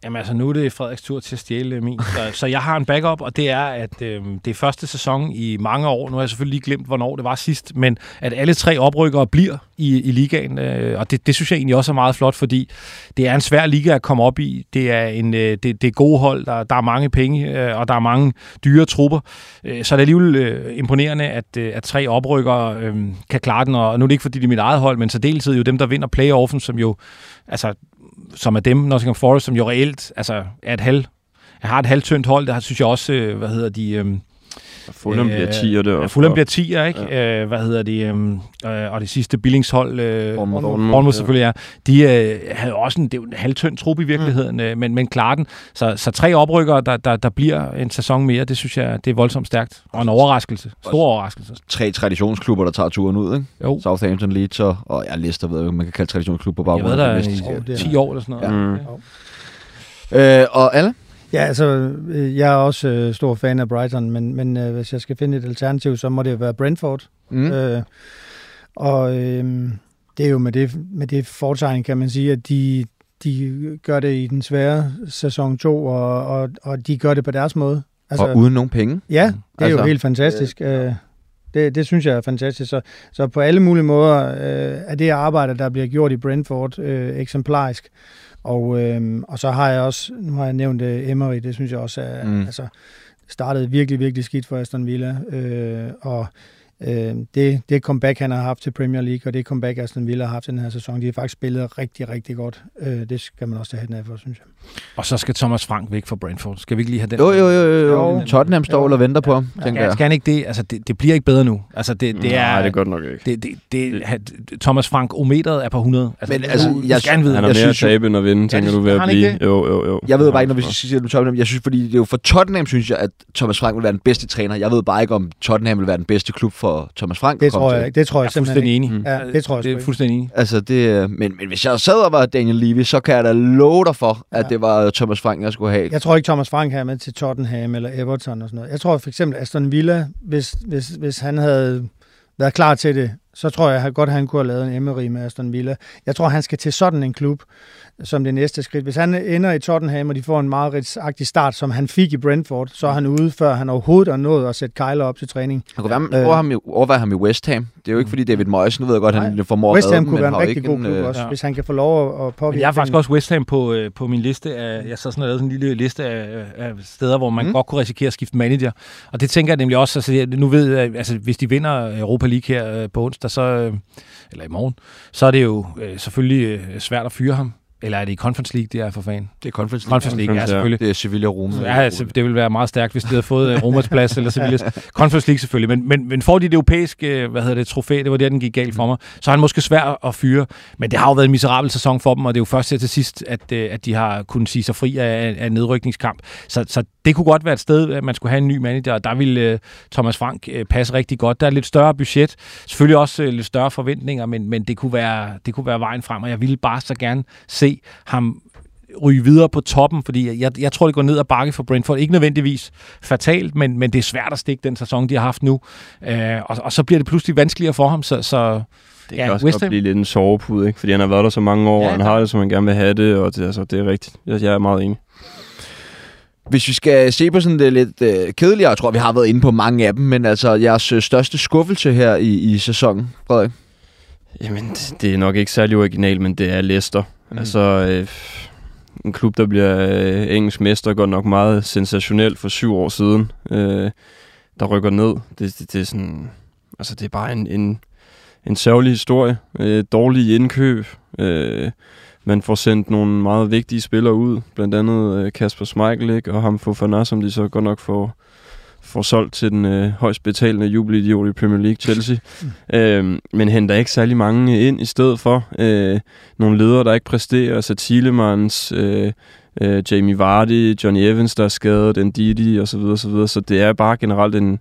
A: Jamen altså, nu er det Frederiks tur til at stjæle øh, min. Så, så jeg har en backup, og det er, at øh, det er første sæson i mange år. Nu har jeg selvfølgelig lige glemt, hvornår det var sidst, men at alle tre oprykkere bliver i, i ligaen. Øh, og det, det synes jeg egentlig også er meget flot, fordi det er en svær liga at komme op i. Det er, en, øh, det, det er gode hold, der, der er mange penge, øh, og der er mange dyre trupper. Øh, så er det alligevel øh, imponerende, at, øh, at tre oprykkere øh, kan klare den. Og nu er det ikke, fordi det er mit eget hold, men så deltid jo dem, der vinder playoffen, som jo altså, som er dem, Nottingham Forest, som jo reelt altså, er et halv, har et halvtyndt hold. Der synes jeg også, øh, hvad hedder de... Øhm,
D: Fulham
A: Øh,
D: bliver 10 og det
A: ja,
D: også.
A: Fulham bliver 10'er, ikke? Ja. Øh, hvad hedder de? Øh, øh, og det sidste Billingshold, øh,
B: Bournemouth.
A: Bournemouth selvfølgelig er, de øh, havde også en, det en halvtynd trup i virkeligheden, mm. øh, men, men klarer den. Så, så tre oprykkere, der, der, der bliver en sæson mere, det synes jeg, det er voldsomt stærkt. Og en overraskelse. Stor overraskelse.
B: Tre traditionsklubber, der tager turen ud, ikke?
A: Jo,
B: Southampton, Leeds og, og ja, Leicester, ved jeg, man kan kalde traditionsklub på
A: jeg
B: baggrund
A: ved der
B: det.
E: Det er-
A: 10 år eller sådan noget.
D: Mm.
B: Øh, og alle?
E: Ja, altså, øh, jeg er også øh, stor fan af Brighton, men, men øh, hvis jeg skal finde et alternativ, så må det være Brentford.
B: Mm.
E: Øh, og øh, det er jo med det, med det fortegn, kan man sige, at de, de gør det i den svære sæson 2, og, og, og de gør det på deres måde.
B: Altså, og uden nogen penge.
E: Ja, det er
B: Altså,
E: jo helt fantastisk. Øh, det, det synes jeg er fantastisk. Så, så på alle mulige måder øh, er det arbejde, der bliver gjort i Brentford, øh, eksemplarisk. Og, øh, og så har jeg også, nu har jeg nævnt øh, Emery, det synes jeg også er,
B: Mm.
E: altså, startede virkelig, virkelig skidt for Aston Villa. Øh, og øh, det, det comeback, han har haft til Premier League, og det comeback, Aston Villa har haft den her sæson, de har faktisk spillet rigtig, rigtig godt. Øh, det skal man også have af for, synes jeg.
A: Og så skal Thomas Frank væk fra Brentford. Skal vi ikke lige have den?
B: Jo, jo, jo, jo.
E: Jo.
B: Tottenham står
E: Jo.
B: og venter på ham,
E: Ja.
B: tænker
A: Skal,
B: jeg.
A: skal han ikke det? Altså, det, det bliver ikke bedre nu. Altså, det, det er...
D: Nej, det er godt nok ikke.
A: Det, det, det, han- Thomas Frank, ometeret er på 100. Altså,
B: Men altså,
A: du,
B: jeg-
A: skal han vide.
D: Han har
B: Jeg
D: mere at tabe end at vinde, tænker
A: det-
D: du ved at blive.
A: det?
D: Jo, jo, jo.
B: Jeg ved bare ikke, når vi
D: Ja.
B: siger det med Tottenham. Jeg synes, fordi det er jo for Tottenham, synes jeg, at Thomas Frank vil være den bedste træner. Jeg ved bare ikke, om Tottenham vil være den bedste klub for Thomas Frank.
E: Det
B: komme
E: tror
B: til.
E: jeg ikke. Det tror
A: Jeg
E: jeg,
A: er
E: simpelthen
A: fuldstændig enig.
E: Ja, det tror jeg
A: Det er
E: ikke.
A: fuldstændig enig.
B: Altså, det, men, men hvis jeg sad og var Daniel Levy, så kan jeg da love dig for, at
E: Ja.
B: det var Thomas Frank, jeg skulle have.
E: Jeg tror ikke, Thomas Frank er med til Tottenham eller Everton og sådan noget. Jeg tror for eksempel Aston Villa, hvis, hvis, hvis han havde været klar til det, så tror jeg godt, at han kunne have lavet en Emery med Aston Villa. Jeg tror, han skal til sådan en klub som det næste skridt. Hvis han ender i Tottenham, og de får en meget rigtigt start, som han fik i Brentford, så er han ude, før han overhovedet har nået at sætte Kejler op til træning.
B: Han kunne være, man
E: Øh.
B: overveje, ham i, overveje ham i West Ham. Det er jo ikke, fordi David Moyes, nu ved jeg godt, at han
E: Nej.
B: formår
E: West Ham kunne
B: men
E: være en rigtig god klub
B: øh,
E: også,
A: ja.
E: hvis han kan få lov at, at påvirke
A: Men jeg har faktisk også West Ham på, øh, på min liste af, jeg så sådan sådan en lille liste af, af steder, hvor man
B: Mm.
A: mm. godt kunne risikere at skifte manager. Og det tænker jeg nemlig også, altså, nu ved jeg, altså hvis de vinder Europa League her øh, på onsdag, så, øh, eller i morgen, så er det jo øh, selvfølgelig øh, svært at fyre ham. Eller er det i Conference League, det er for fan?
B: Det er Conference League.
A: Conference League, ja,
D: Conference, ja.
A: selvfølgelig.
B: Det er Sevilla og Roma.
A: Ja, altså, det ville være meget stærkt, hvis de havde fået uh, Romas plads eller Sevillas Conference League selvfølgelig. Men, men, men får de det europæiske øh, hvad hedder det, trofæ, det var der, den gik galt for mig, så er han måske svær at fyre. Men det har jo været en miserabel sæson for dem, og det er jo først her til sidst, at, øh, at de har kunnet sige sig fri af, af nedrykningskamp. Så, så det kunne godt være et sted, at man skulle have en ny manager, og der ville uh, Thomas Frank uh, passe rigtig godt. Der er lidt større budget, selvfølgelig også uh, lidt større forventninger, men, men det, kunne være, det kunne være vejen frem, og jeg ville bare så gerne se ham ryge videre på toppen, fordi jeg, jeg tror, det går ned ad bakke for Brentford. Ikke nødvendigvis fatalt, men, men det er svært at stikke den sæson, de har haft nu. Øh, og, og så bliver det pludselig vanskeligere for ham, så, så
D: Det
A: Ja,
D: kan også
A: West
D: godt blive lidt en sovepude, ikke? Fordi han har været der så mange år,
A: Ja,
D: og han har det, som han gerne vil have det, og det, altså, det er rigtigt. Jeg, jeg er meget enig.
B: Hvis vi skal se på sådan det lidt øh, kedeligere, jeg tror, vi har været inde på mange af dem, men altså jeres øh, største skuffelse her i, i sæsonen, Frederik?
D: Jamen, det- det er nok ikke særlig original, men det er Leicester.
B: Mm.
D: Altså, øh, en klub, der bliver øh, engelsk mester, går nok meget sensationelt for syv år siden, øh, der rykker ned. Det, det, det er sådan, altså, det er bare en, en, en sørgelig historie. Øh, dårlige indkøb. Øh, man får sendt nogle meget vigtige spillere ud, blandt andet øh, Kasper Schmeichel ikke? og ham for Fana, som de så godt nok får, får solgt til den øh, højst betalende jubelidiot i Premier League, Chelsea. [LAUGHS] øh, men henter ikke særlig mange ind i stedet for. Øh, nogle ledere, der ikke præsterer, altså Thielemans, øh, øh, Jamie Vardy, Johnny Evans, der er skadet, Ndidi og så videre, så videre. Så det er bare generelt en,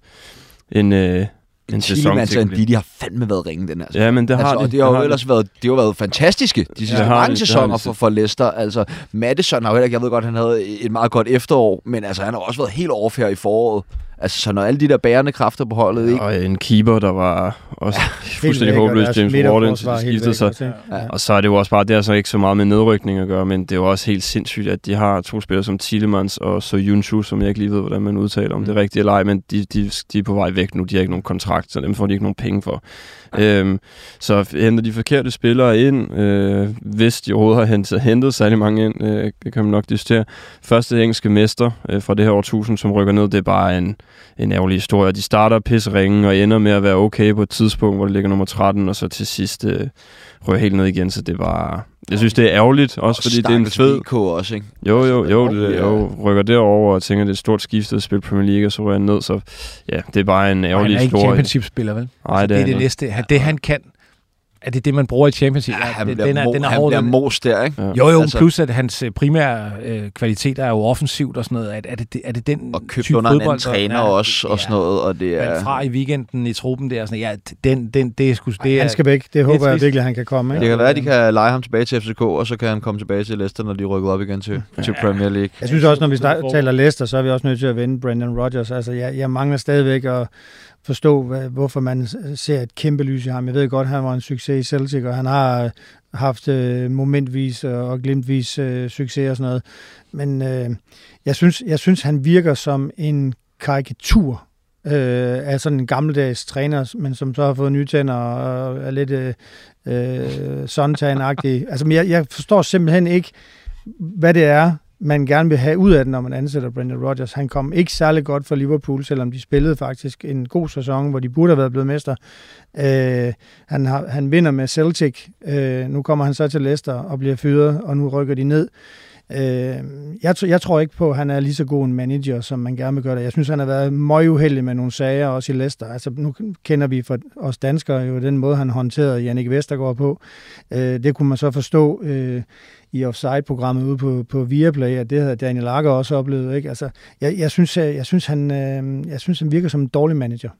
D: en, øh, en sæson.
B: Tillemans og
D: til-
B: Ndidi har fandme været ringe, den her sæson.
D: Ja, men det har
B: altså,
D: de.
B: og det har jo
D: har
B: ellers været, det har været fantastiske, de sidste
D: det har
B: mange
D: de, det
B: sæsoner
D: de.
B: for, for Leicester. Altså, Madison har jo heller ikke, jeg ved godt, han havde et meget godt efterår, men altså, han har også været helt off her i foråret. Altså, så når alle de der bærende kræfter på holdet, ikke?
D: Og en keeper, der var også [LAUGHS] fuldstændig
E: lækkert,
D: håbløs, James Warden,
E: midterforsvar
D: til de
E: er helt
D: skiftede sig.
E: væk?
B: Ja.
D: Og så er det jo også bare, det har så ikke så meget med nedrykning at gøre, men det er jo også helt sindssygt, at de har to spillere som Tillemans og Soyuncu, som jeg ikke lige ved, hvordan man udtaler, om det er rigtigt eller ej, men de, de, de er på vej væk nu, de har ikke nogen kontrakt, så dem får de ikke nogen penge for. Øhm, så henter de forkerte spillere ind, øh, hvis de overhovedet har hentet, hentet særlig mange ind, øh, det kan man nok diskutere. Første engelske mester øh, fra det her årtusind, som rykker ned, det er bare en, en ærgerlig historie. De starter pisseringen og ender med at være okay på et tidspunkt, hvor det ligger nummer 13, og så til sidst øh, ryger helt ned igen, så det var... Jeg synes, det er ærgerligt, også fordi det er en fed...
B: VK også, ikke?
D: Jo, jo, jo, det, jo, rykker derover og tænker, det er et stort skifte at spille Premier League, og så ryger han ned, så ja, det er bare en
A: og han
D: ærgerlig
A: er ikke
D: historie.
A: championship-spiller, vel?
D: Nej,
A: altså, det er
D: han
A: det næste. Han, det han kan, er det det, man bruger i championship?
B: Ja, han
A: det,
B: bliver,
A: den er,
B: mo,
A: den er
B: han
A: hård,
B: bliver
A: den-
B: mos der, ikke?
D: Ja.
A: Jo, jo,
B: Altså-
A: plus at hans primære øh, kvaliteter er jo offensivt og sådan noget. Er, er, det, er det den
B: Og købt
A: type
B: under en anden
A: fodbold,
B: træner
A: ja,
B: også, og sådan noget, og det
A: Ja.
B: er...
A: Men fra i weekenden i truppen der, sådan, ja, den, den, det er sgu... Det er,
E: Han skal væk. Det håber jeg virkelig, han kan komme.
B: Det
E: Ikke?
B: kan være, at de kan lege ham tilbage til FCK, og så kan han komme tilbage til Leicester, når de rykker op igen til, til Premier League.
E: Jeg synes også, når vi taler Leicester, så er vi også nødt til at vende Brendan Rodgers. Altså, jeg, jeg mangler stadigvæk at forstå, hvad, hvorfor man ser et kæmpe lys i ham. Jeg ved godt, han var en succes i Celtic, og han har øh, haft øh, momentvis og glimtvis øh, succes og sådan noget. Men øh, jeg, synes, jeg synes, han virker som en karikatur øh, af sådan en gammeldags træner, men som så har fået nye tænder og er lidt øh, øh, suntan-agtig. Altså, jeg, jeg forstår simpelthen ikke, hvad det er, man gerne vil have ud af den, når man ansætter Brendan Rodgers. Han kom ikke særlig godt for Liverpool, selvom de spillede faktisk en god sæson, hvor de burde have været blevet mester. Øh, han, har, han vinder med Celtic. Øh, nu kommer han så til Leicester og bliver fyret, og nu rykker de ned. Øh, jeg, jeg tror ikke på, at han er lige så god en manager, som man gerne vil gøre det. Jeg synes, han har været meget uheldig med nogle sager, også i Leicester. Altså, nu kender vi for os danskere jo den måde, han håndterede Jannik Vestergaard på. Øh, det kunne man så forstå øh, i Offside-programmet ude på, på Viaplay, at det havde Daniel Lager også oplevet. Ikke? Altså, jeg, jeg, synes, jeg, jeg, synes, han, øh, jeg synes, han virker som en dårlig manager.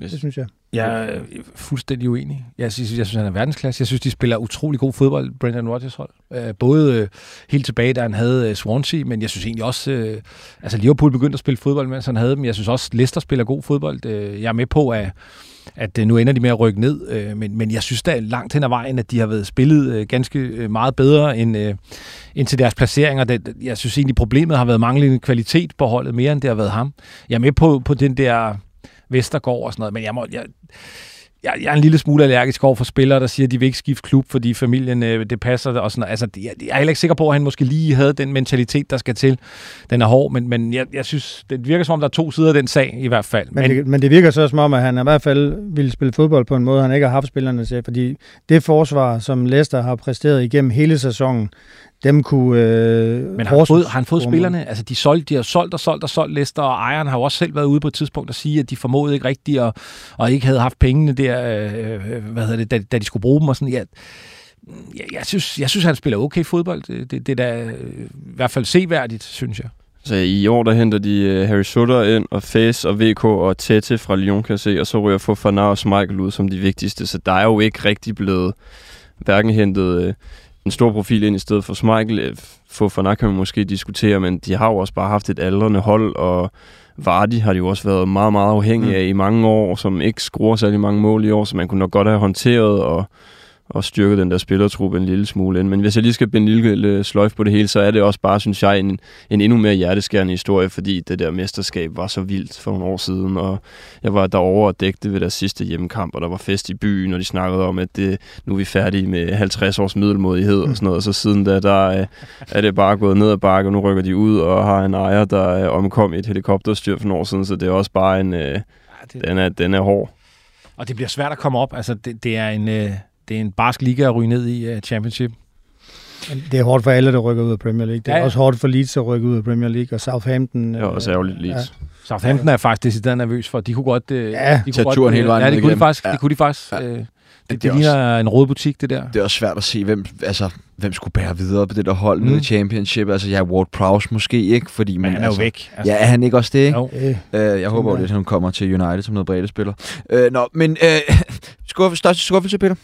E: Yes. Det synes jeg.
A: Jeg er fuldstændig uenig. Jeg synes, jeg synes, han er verdensklasse. Jeg synes, de spiller utrolig god fodbold, Brendan Rodgers hold. Øh, både øh, helt tilbage, da han havde øh, Swansea, men jeg synes egentlig også, altså Liverpool begyndte at spille fodbold, mens han havde dem. Jeg synes også, Leicester spiller god fodbold. jeg er med på, at at nu ender de med at rykke ned, men, men jeg synes da langt hen ad vejen, at de har været spillet ganske meget bedre end, end til deres placeringer. Det, jeg synes egentlig, problemet har været manglende kvalitet på holdet, mere end det har været ham. Jeg er med på, på den der Vestergaard og sådan noget, men jeg, må, jeg, jeg, jeg er en lille smule allergisk over for spillere, der siger, at de vil ikke skifte klub, fordi familien, øh, det passer og sådan noget. Altså, jeg, jeg er heller ikke sikker på, at han måske lige havde den mentalitet, der skal til. Den er hård, men, men jeg, jeg synes, det virker som om, der er to sider af den sag i hvert fald.
E: Men, men, det, men det virker så som om, at han i hvert fald ville spille fodbold på en måde, han ikke har haft spillerne til, fordi det forsvar, som Leicester har præsteret igennem hele sæsonen, dem kunne... Øh,
A: Men har han, fået, har han fået spillerne? Altså, de, solgt, de har solgt og solgt og solgt Leicester, og ejeren har jo også selv været ude på et tidspunkt og sige, at de formåede ikke rigtigt, og, og ikke havde haft pengene der, øh, hvad hedder det, da, da de skulle bruge dem og sådan. Ja, jeg, jeg, synes, jeg synes, han spiller okay fodbold. Det, det, det er da øh, i hvert fald seværdigt, synes jeg.
D: Så i år der henter de uh, Harry Sutter ind, og Faes og VK og Tete fra Lyon, kan se, og så ryger Fofana og Michael ud som de vigtigste. Så der er jo ikke rigtig blevet hverken hentet uh, en stor profil ind i stedet for Schmeichel. Øh, Fofana kan man måske diskutere, men de har jo også bare haft et aldrende hold, og Vardy har de jo også været meget, meget afhængige mm. af i mange år, som ikke skruer særlig mange mål i år, så man kunne nok godt have håndteret, og og styrke den der spillertruppe en lille smule ind. Men hvis jeg lige skal binde en lille sløjf på det hele, så er det også bare, synes jeg, en, en endnu mere hjerteskærende historie, fordi det der mesterskab var så vildt for nogle år siden, og jeg var derovre og dækte ved deres sidste hjemmekamp, og der var fest i byen, og de snakkede om, at det, nu er vi færdige med 50 års middelmodighed og sådan noget, og så siden da, der er det bare gået ned ad bakke, og nu rykker de ud og har en ejer, der er omkom i et helikopterstyr for nogle år siden, så det er også bare en... Øh, den, er, den er hård.
A: Og det bliver svært at komme op. Altså, det, det er en... Øh det er en barsk liga at ryge ned i uh, Championship.
E: Det er hårdt for alle, der rykker ud af Premier League. Det er ja, ja. også hårdt for Leeds at rykke ud af Premier League, og Southampton...
D: Det er også ærgerligt Leeds. Ja.
A: Southampton er faktisk decideret nervøs for. De kunne godt...
B: Uh, ja,
A: de
B: kunne godt, turen hele vejen
A: Ja, det kunne de faktisk. Ja. Det kunne de faktisk ja. det, det, det ligner en rådbutik, det der.
B: Det er også svært at se, hvem, altså, hvem skulle bære videre på det der hold mm. nede i Championship. Altså, ja, Ward Prowse måske ikke, fordi...
A: Men, men han er
B: altså,
A: jo væk.
B: Altså. Ja, er han ikke også det, ikke? Jo. Øh, jeg håber jo at han kommer til United som noget brede spiller. Øh, nå, men øh, [LAUGHS] skuffelse, største skuffelse, Peter?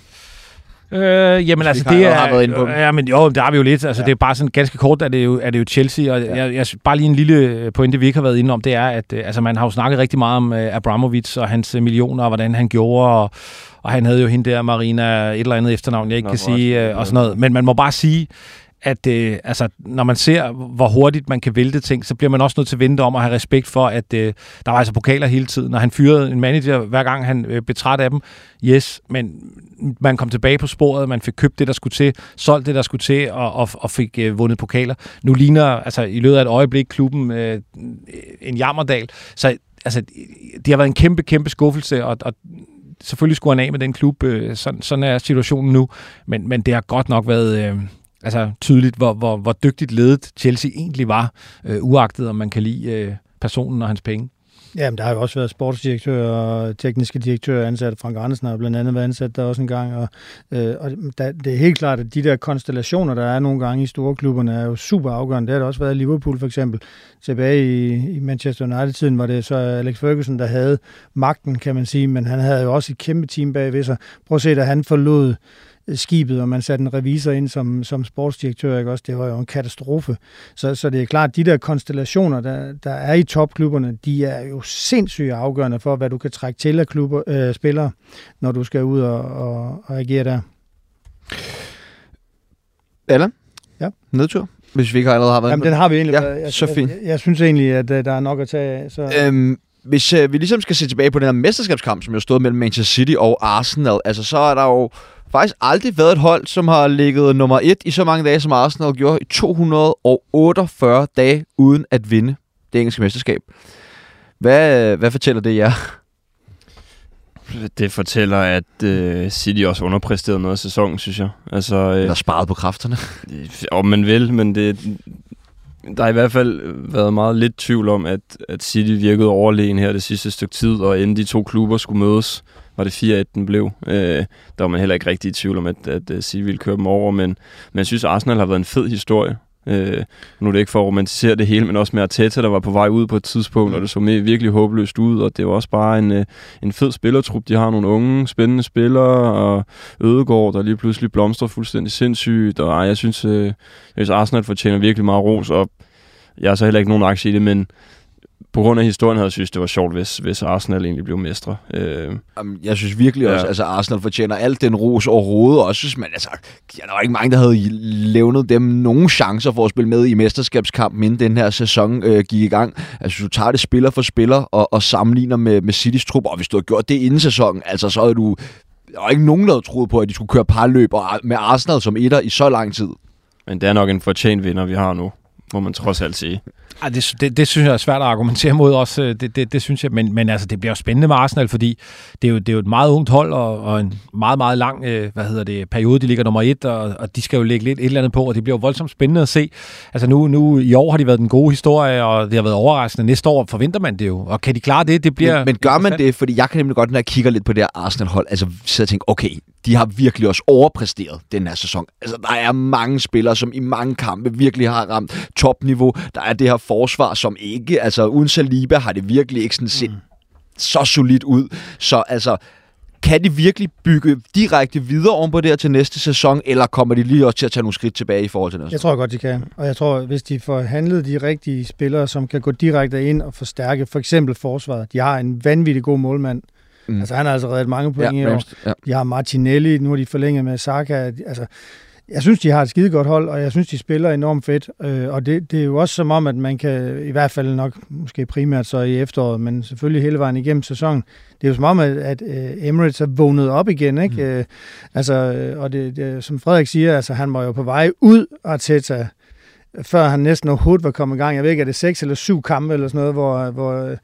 A: Øh, jamen altså, det er... Har været inde på ja, men jo, det har vi jo lidt. Altså, ja. det er bare sådan ganske kort, at det er jo, er det jo Chelsea, og ja. jeg, jeg, bare lige en lille pointe, vi ikke har været inde om, det er, at øh, altså, man har jo snakket rigtig meget om uh, Abramovic og hans millioner, og hvordan han gjorde, og, og han havde jo hende der, Marina, et eller andet efternavn, jeg ikke Nå, kan sige, og sådan noget. Men man må bare sige, at øh, altså, når man ser, hvor hurtigt man kan vælte ting, så bliver man også nødt til at vente om at have respekt for, at øh, der var altså pokaler hele tiden. Når han fyrede en manager, hver gang han øh, betræt af dem, yes, men man kom tilbage på sporet, man fik købt det, der skulle til, solgt det, der skulle til, og, og, og fik øh, vundet pokaler. Nu ligner, altså i løbet af et øjeblik, klubben øh, en jammerdal. Så altså, det har været en kæmpe, kæmpe skuffelse, og, og selvfølgelig skulle han af med den klub. Øh, sådan, sådan er situationen nu. Men, men det har godt nok været... Øh, altså tydeligt, hvor, hvor, hvor dygtigt ledet Chelsea egentlig var, øh, uagtet om man kan lide øh, personen og hans penge.
E: Jamen, der har jo også været sportsdirektør og tekniske direktør ansat. Frank Andersen har blandt andet været ansat der også en gang. Og, øh, og der, det er helt klart, at de der konstellationer, der er nogle gange i store klubberne, er jo super afgørende. Det har det også været i Liverpool for eksempel. Tilbage i, i Manchester United-tiden var det så Alex Ferguson, der havde magten, kan man sige, men han havde jo også et kæmpe team bagved sig. Prøv at se, da han forlod skibet, og man satte en revisor ind som, som sportsdirektør, ikke også? det var jo en katastrofe. Så, så det er klart, at de der konstellationer, der, der er i topklubberne, de er jo sindssygt afgørende for, hvad du kan trække til af klubber, øh, spillere, når du skal ud og, og, og agere der.
B: Allan?
E: Ja?
B: Nedtur? Hvis vi ikke allerede har været
E: Jamen, den har vi egentlig.
B: Ja, jeg, så fint.
E: Jeg, jeg, synes egentlig, at øh, der er nok at tage af. Så...
B: Øhm, hvis øh, vi ligesom skal se tilbage på den her mesterskabskamp, som jo stod mellem Manchester City og Arsenal, altså så er der jo faktisk aldrig været et hold, som har ligget nummer et i så mange dage, som Arsenal gjorde i 248 dage uden at vinde det engelske mesterskab. Hvad, hvad fortæller det jer?
D: Det fortæller, at øh, City også underpræsterede noget af sæsonen, synes jeg. Altså, øh,
B: Eller sparet på kræfterne? [LAUGHS]
D: om man vil, men det, der har i hvert fald været meget lidt tvivl om, at, at City virkede overlegen her det sidste stykke tid, og inden de to klubber skulle mødes, var det 4-1, den blev. Øh, der var man heller ikke rigtig i tvivl om, at, at øh, City ville køre dem over, men, men jeg synes, Arsenal har været en fed historie. Øh, nu er det ikke for at romantisere det hele, men også med Arteta, der var på vej ud på et tidspunkt, og det så virkelig håbløst ud, og det var også bare en, øh, en fed spillertrup. De har nogle unge, spændende spillere, og Ødegård, der lige pludselig blomstrer fuldstændig sindssygt, og ej, jeg synes, øh, jeg synes Arsenal fortjener virkelig meget ros, og jeg har så heller ikke nogen aktie i det, men på grund af historien havde jeg synes, det var sjovt, hvis, hvis Arsenal egentlig blev mestre. Øh,
B: Jamen, Jeg synes virkelig også,
D: Ja.
B: altså Arsenal fortjener alt den ros overhovedet, og også man, altså, ja, der var ikke mange, der havde levnet dem nogen chancer for at spille med i mesterskabskampen, inden den her sæson øh, gik i gang. Altså, du tager det spiller for spiller og, og sammenligner med, med Citys trup, og hvis du havde gjort det inden sæsonen, altså så havde du, der var ikke nogen, der havde troet på, at de skulle køre parløb og, med Arsenal som etter i så lang tid.
D: men det er nok en fortjent vinder, vi har nu, må man trods alt sige.
A: Ej, det, det, det synes jeg er svært at argumentere mod også. øh, Det, det, det synes jeg, men, men altså, det bliver jo spændende med Arsenal, fordi det er jo, det er jo et meget ungt hold, og, og en meget, meget lang øh, hvad hedder det, periode, de ligger nummer et, og, og de skal jo lægge lidt et eller andet på, og det bliver jo voldsomt spændende at se. Altså nu, nu i år har de været den gode historie, og det har været overraskende. Næste år forventer man det jo, og kan de klare det? Det bliver
B: Men, men gør man det, fordi jeg kan nemlig godt, når jeg kigger lidt på det her Arsenal-hold, altså sidde og tænke, okay, de har virkelig også overpræsteret den her sæson. Altså, der er mange spillere, som i mange kampe virkelig har ramt topniveau. Der er det her forsvar, som ikke, altså uden Saliba har det virkelig ikke sådan set mm. så solidt ud. Så altså, kan de virkelig bygge direkte videre om på det her til næste sæson, eller kommer de lige også til at tage nogle skridt tilbage i forhold til næste
E: Jeg tror godt, de kan. Og jeg tror, hvis de får handlet de rigtige spillere, som kan gå direkte ind og forstærke for eksempel forsvaret. De har en vanvittig god målmand.
B: Mm.
E: Altså, han har altså reddet mange point ja, i år.
B: Ja.
E: De har Martinelli, nu har de forlænget med Saka. Altså, jeg synes, de har et skide godt hold, og jeg synes, de spiller enormt fedt. Øh, og det, det er jo også som om, at man kan, i hvert fald nok, måske primært så i efteråret, men selvfølgelig hele vejen igennem sæsonen, det er jo som om, at, at øh, Emirates er vågnet op igen, ikke? Mm. Øh, altså, og det, det, som Frederik siger, altså, han var jo på vej ud, Arteta, før han næsten overhovedet var kommet i gang. Jeg ved ikke, er det seks eller syv kampe eller sådan noget, hvor, hvor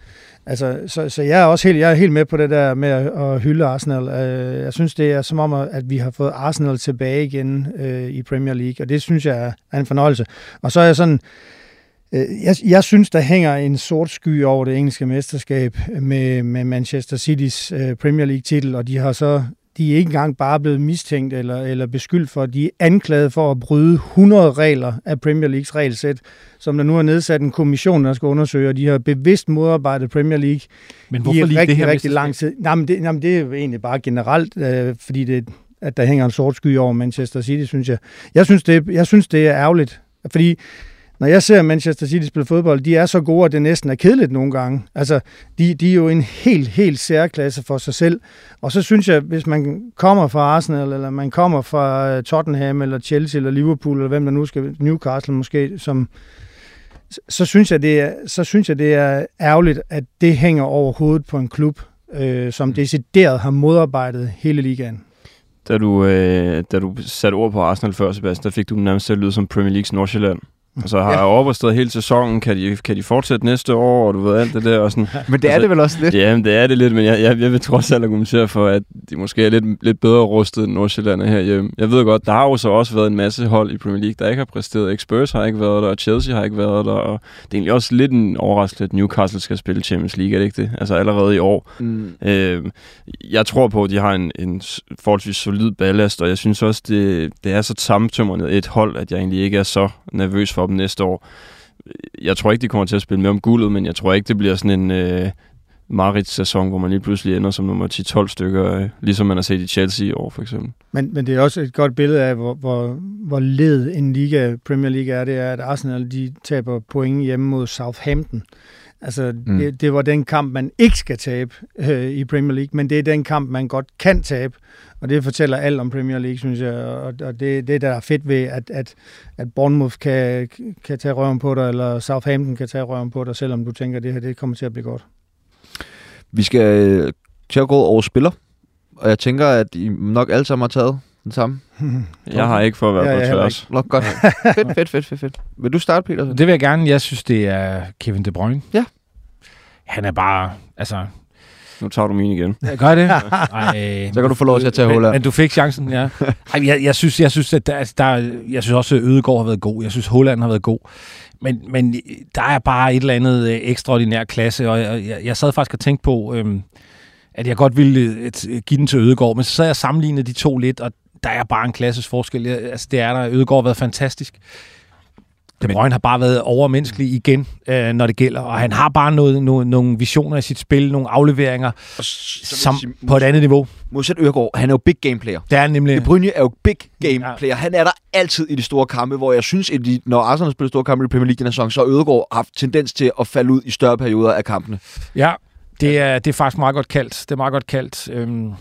E: altså, så, så jeg er også helt, jeg er helt med på det der med at, at hylde Arsenal. Øh, jeg synes, det er som om, at vi har fået Arsenal tilbage igen øh, i Premier League, og det synes jeg er en fornøjelse. Og så er jeg sådan, øh, jeg, jeg synes, der hænger en sort sky over det engelske mesterskab med, med Manchester City's øh, Premier League-titel, og de har så de er ikke engang bare blevet mistænkt eller, eller beskyldt for, de er anklaget for at bryde 100 regler af Premier Leagues regelsæt, som der nu er nedsat en kommission, der skal undersøge, og de har bevidst modarbejdet Premier League
A: Men
E: i
A: hvorfor lige
E: rigtig,
A: det her
E: rigtig lang tid. Nej, men det, nej, men det er jo egentlig bare generelt, øh, fordi det, at der hænger en sort sky over Manchester City, synes jeg. Jeg synes, det, jeg synes, det er ærgerligt, fordi når jeg ser Manchester City spille fodbold, de er så gode, at det næsten er kedeligt nogle gange. Altså, de, de er jo en helt, helt særklasse for sig selv. Og så synes jeg, hvis man kommer fra Arsenal, eller man kommer fra øh, Tottenham, eller Chelsea, eller Liverpool, eller hvem der nu skal, Newcastle måske, som, så synes jeg, det er, så synes jeg, det er ærgerligt, at det hænger over hovedet på en klub, øh, som decideret har modarbejdet hele ligaen.
D: Da du, øh, da du satte ord på Arsenal før, Sebastian, der fik du nærmest til at lyde som Premier Leagues Nordsjælland. Så har
B: Ja.
D: overstået hele sæsonen. Kan de, kan de fortsætte næste år, og du ved alt det der. Og sådan.
B: Men det er
D: Altså,
B: det vel også lidt.
D: Ja, men det er det lidt, men jeg, jeg, jeg vil trods alt argumentere for, at de måske er lidt, lidt bedre rustet end Nordsjælland er herhjemme. Jeg ved godt, der har jo så også været en masse hold i Premier League, der ikke har præsteret. Ikke Spurs har ikke været der, og Chelsea har ikke været der, og det er egentlig også lidt en overraskelse, at Newcastle skal spille Champions League, er det ikke det? Altså allerede i år.
B: Mm.
D: Øh, jeg tror på, at de har en, en forholdsvis solid ballast, og jeg synes også, det, det er så samtømmernet et hold, at jeg egentlig ikke er så nervøs for dem næste år. Jeg tror ikke, de kommer til at spille med om guldet, men jeg tror ikke, det bliver sådan en øh, Marits-sæson, hvor man lige pludselig ender som nummer 10-12 stykker, øh, ligesom man har set i Chelsea i år, for eksempel.
E: Men, men det er også et godt billede af, hvor, hvor, hvor led en liga, Premier League er. Det er, at Arsenal de taber point hjemme mod Southampton. Altså,
B: mm.
E: det, det var den kamp, man ikke skal tabe øh, i Premier League, men det er den kamp, man godt kan tabe. Og det fortæller alt om Premier League, synes jeg. Og, og det, det, der er fedt ved, at, at, at Bournemouth kan, kan tage røven på dig, eller Southampton kan tage røven på dig, selvom du tænker, at det her det kommer til at blive godt.
B: Vi skal øh, til at gå over spiller, og jeg tænker, at I nok alle sammen har taget Den samme? [LAUGHS]
D: Jeg har ikke for at være
E: Ja,
D: på tværs.
B: Nå, godt. [LAUGHS] fedt, fedt, fedt, fedt, fedt. Vil du starte, Peter?
A: Det vil jeg gerne. Jeg synes, det er Kevin De Bruyne.
B: Ja.
A: Han er bare... Altså,
D: Nu tager du min igen.
A: gør jeg det? [LAUGHS] Ej,
B: Så kan du få lov til at tage
A: men,
B: Holland.
A: men du fik chancen, ja. Ej, jeg, jeg, synes, jeg synes, at der, der, jeg synes også, at Ødegaard har været god. Jeg synes, Holland har været god. Men, men der er bare et eller andet øh, ekstraordinær klasse, og jeg, jeg, jeg sad faktisk og tænkte på, øhm, at jeg godt ville øh, et- give den til Ødegaard, men så sad jeg og sammenlignede de to lidt, og der er bare en klasses forskel. Jeg, altså, det er der. Ødegaard har været fantastisk. De Bruyne har bare været overmenneskelig igen, øh, når det gælder, og han har bare noget, noget, nogle visioner i sit spil, nogle afleveringer, som på et andet niveau.
B: Modsat Øregård, han er jo big game player.
A: Det er nemlig...
B: De Bruyne er jo big game
A: Ja.
B: player. Han er der altid i de store kampe, hvor jeg synes, at de, når Arsenal spiller store kampe i Premier League den sæson, så har Ødegaard haft tendens til at falde ud i større perioder af kampene.
A: Ja, det er, det er faktisk meget godt kaldt. Det er meget godt kaldt. Øhm,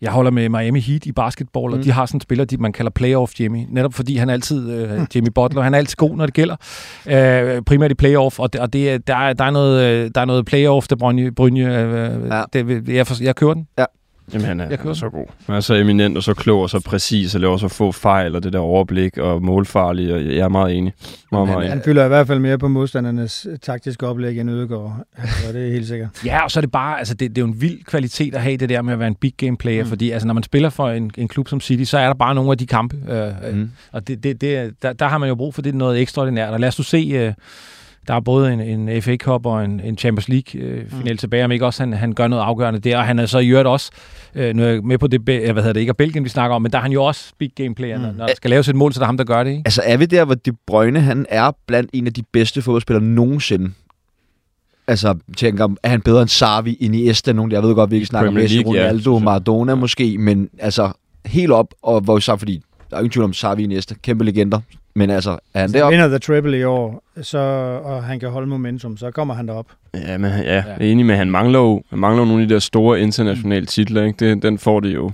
A: jeg holder med Miami Heat i basketball, og
B: Mm.
A: de har sådan en spiller, de, man kalder playoff Jimmy. Netop fordi han altid, øh, [LAUGHS] Jimmy Butler, han er altid god, når det gælder. Øh, primært i playoff, og, det, og det, er- der, er, der, er noget, øh, der er noget playoff, der Brynje, Brynje øh,
B: Ja.
A: ja. det, jeg, for, jeg kører den.
D: Jamen, han er,
A: Jeg
D: han
A: kører
D: er så god. Han er så eminent og så klog og så præcis og laver så få fejl og det der overblik og målfarlig. Og jeg er meget enig. Meget, meget
E: Han
D: enig.
E: fylder i hvert fald mere på modstandernes øh, taktiske oplæg end Ødegaard. Altså, det er helt sikkert.
A: Ja, og så er det bare, altså det, det er jo en vild kvalitet at have det der med at være en big game player, mm. fordi altså, når man spiller for en, en klub som City, så er der bare nogle af de kampe, øh, mm.
B: Mm.
A: og det, det, det, er- der, der har man jo brug for det er noget ekstraordinært. Og lad os nu se, øh, der er både en, en FA Cup og en, en Champions League øh, final mm. tilbage, om ikke også han, han gør noget afgørende der, og han er så i øvrigt også, øh, nu er jeg med på det, hvad hedder det, ikke er Belgien, vi snakker om, men der er han jo også big game player, mm. når, når der skal laves et mål, så er det ham, der gør det, ikke?
B: Altså er vi der, hvor De Bruyne han er blandt en af de bedste fodboldspillere nogensinde? Altså, tænker, er han bedre end Sarvi, Iniesta, nogen, jeg ved godt, vi ikke snakker om Messi,
D: ja,
B: Ronaldo,
D: jeg.
B: Maradona måske, men altså helt op, og hvor så fordi, der er ingen tvivl om Sarvi, Iniesta, kæmpe legender, men altså, er han deroppe?
E: vinder The Triple i år, så, og han kan holde momentum, så kommer han derop.
D: Ja, men ja, jeg er enig med, han mangler jo han mangler jo nogle af de der store internationale titler. Ikke? Det, den får de jo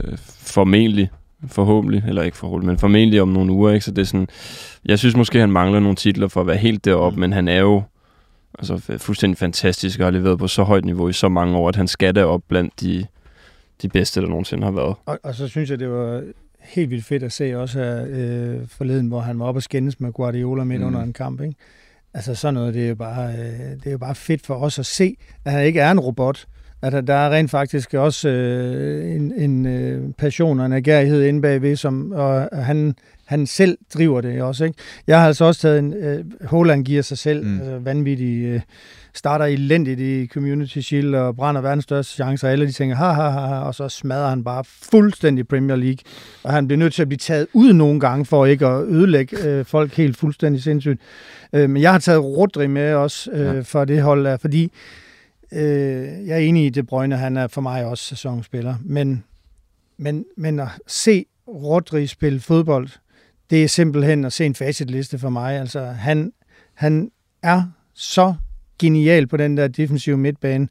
D: øh, formentlig, forhåbentlig, eller ikke forhåbentlig, men formentlig om nogle uger. Ikke? Så det er sådan, jeg synes måske, han mangler nogle titler for at være helt deroppe, mm. men han er jo altså, fuldstændig fantastisk og har leveret på så højt niveau i så mange år, at han skal derop blandt de, de bedste, der nogensinde har været.
E: Og, og så synes jeg, det var helt vildt fedt at se også øh, forleden, hvor han var oppe og skændes med Guardiola midt
B: Mm.
E: under en kamp. Ikke? Altså sådan noget, det er, jo bare, øh, det er jo bare fedt for os at se, at han ikke er en robot. At der- der er rent faktisk også øh, en, en øh, passion og en agerighed inde bagved, som, og han, han selv driver det også. Ikke? Jeg har altså også taget en... Øh, Holland giver sig selv
B: mm.
E: altså, vanvittig... Øh, starter elendigt i Community Shield og brænder verdens største chancer, og alle de tænker, ha, ha, ha, og så smadrer han bare fuldstændig Premier League. Og han bliver nødt til at blive taget ud nogle gange, for ikke at ødelægge øh, folk helt fuldstændig sindssygt. Øh, men jeg har taget Rodri med også øh,
B: Ja.
E: for det hold der, fordi øh, jeg er enig i, De Bruyne, han er for mig også sæsonspiller. Men, men, men at se Rodri spille fodbold, det er simpelthen at se en facitliste for mig. Altså, han, han er så genial på den der defensive midtbane.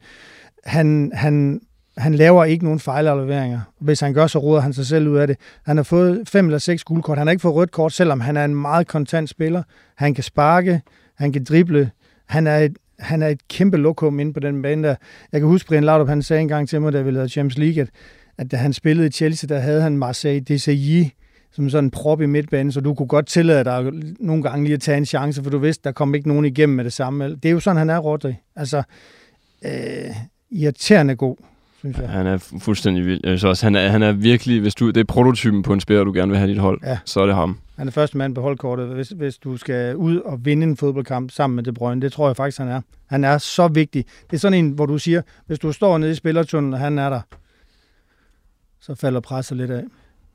E: Han, han, han laver ikke nogen fejlafleveringer. Hvis han gør, så råder han sig selv ud af det. Han har fået fem eller seks guldkort. Han har ikke fået rødt kort, selvom han er en meget kontant spiller. Han kan sparke, han kan drible. Han er et, han er et kæmpe lokum inde på den bane der. Jeg kan huske, Brian Laudrup, han sagde engang til mig, da vi lavede Champions League, at, at da han spillede i Chelsea, der havde han Marseille Desailly som sådan en prop i midtbanen, så du kunne godt tillade dig nogle gange lige at tage en chance, for du vidste, der kom ikke nogen igennem med det samme. Det er jo sådan, han er, Rodri. Altså, øh, irriterende god, synes jeg.
D: Han er fu- fuldstændig vild. Jeg synes også, han er, han er virkelig, hvis du, det er prototypen på en spiller, du gerne vil have i dit hold,
E: Ja.
D: så er det ham.
E: Han er første mand på holdkortet, hvis, hvis du skal ud og vinde en fodboldkamp sammen med De Bruyne. Det tror jeg faktisk, han er. Han er så vigtig. Det er sådan en, hvor du siger, hvis du står nede i spillertunnelen, og han er der, så falder presset lidt af.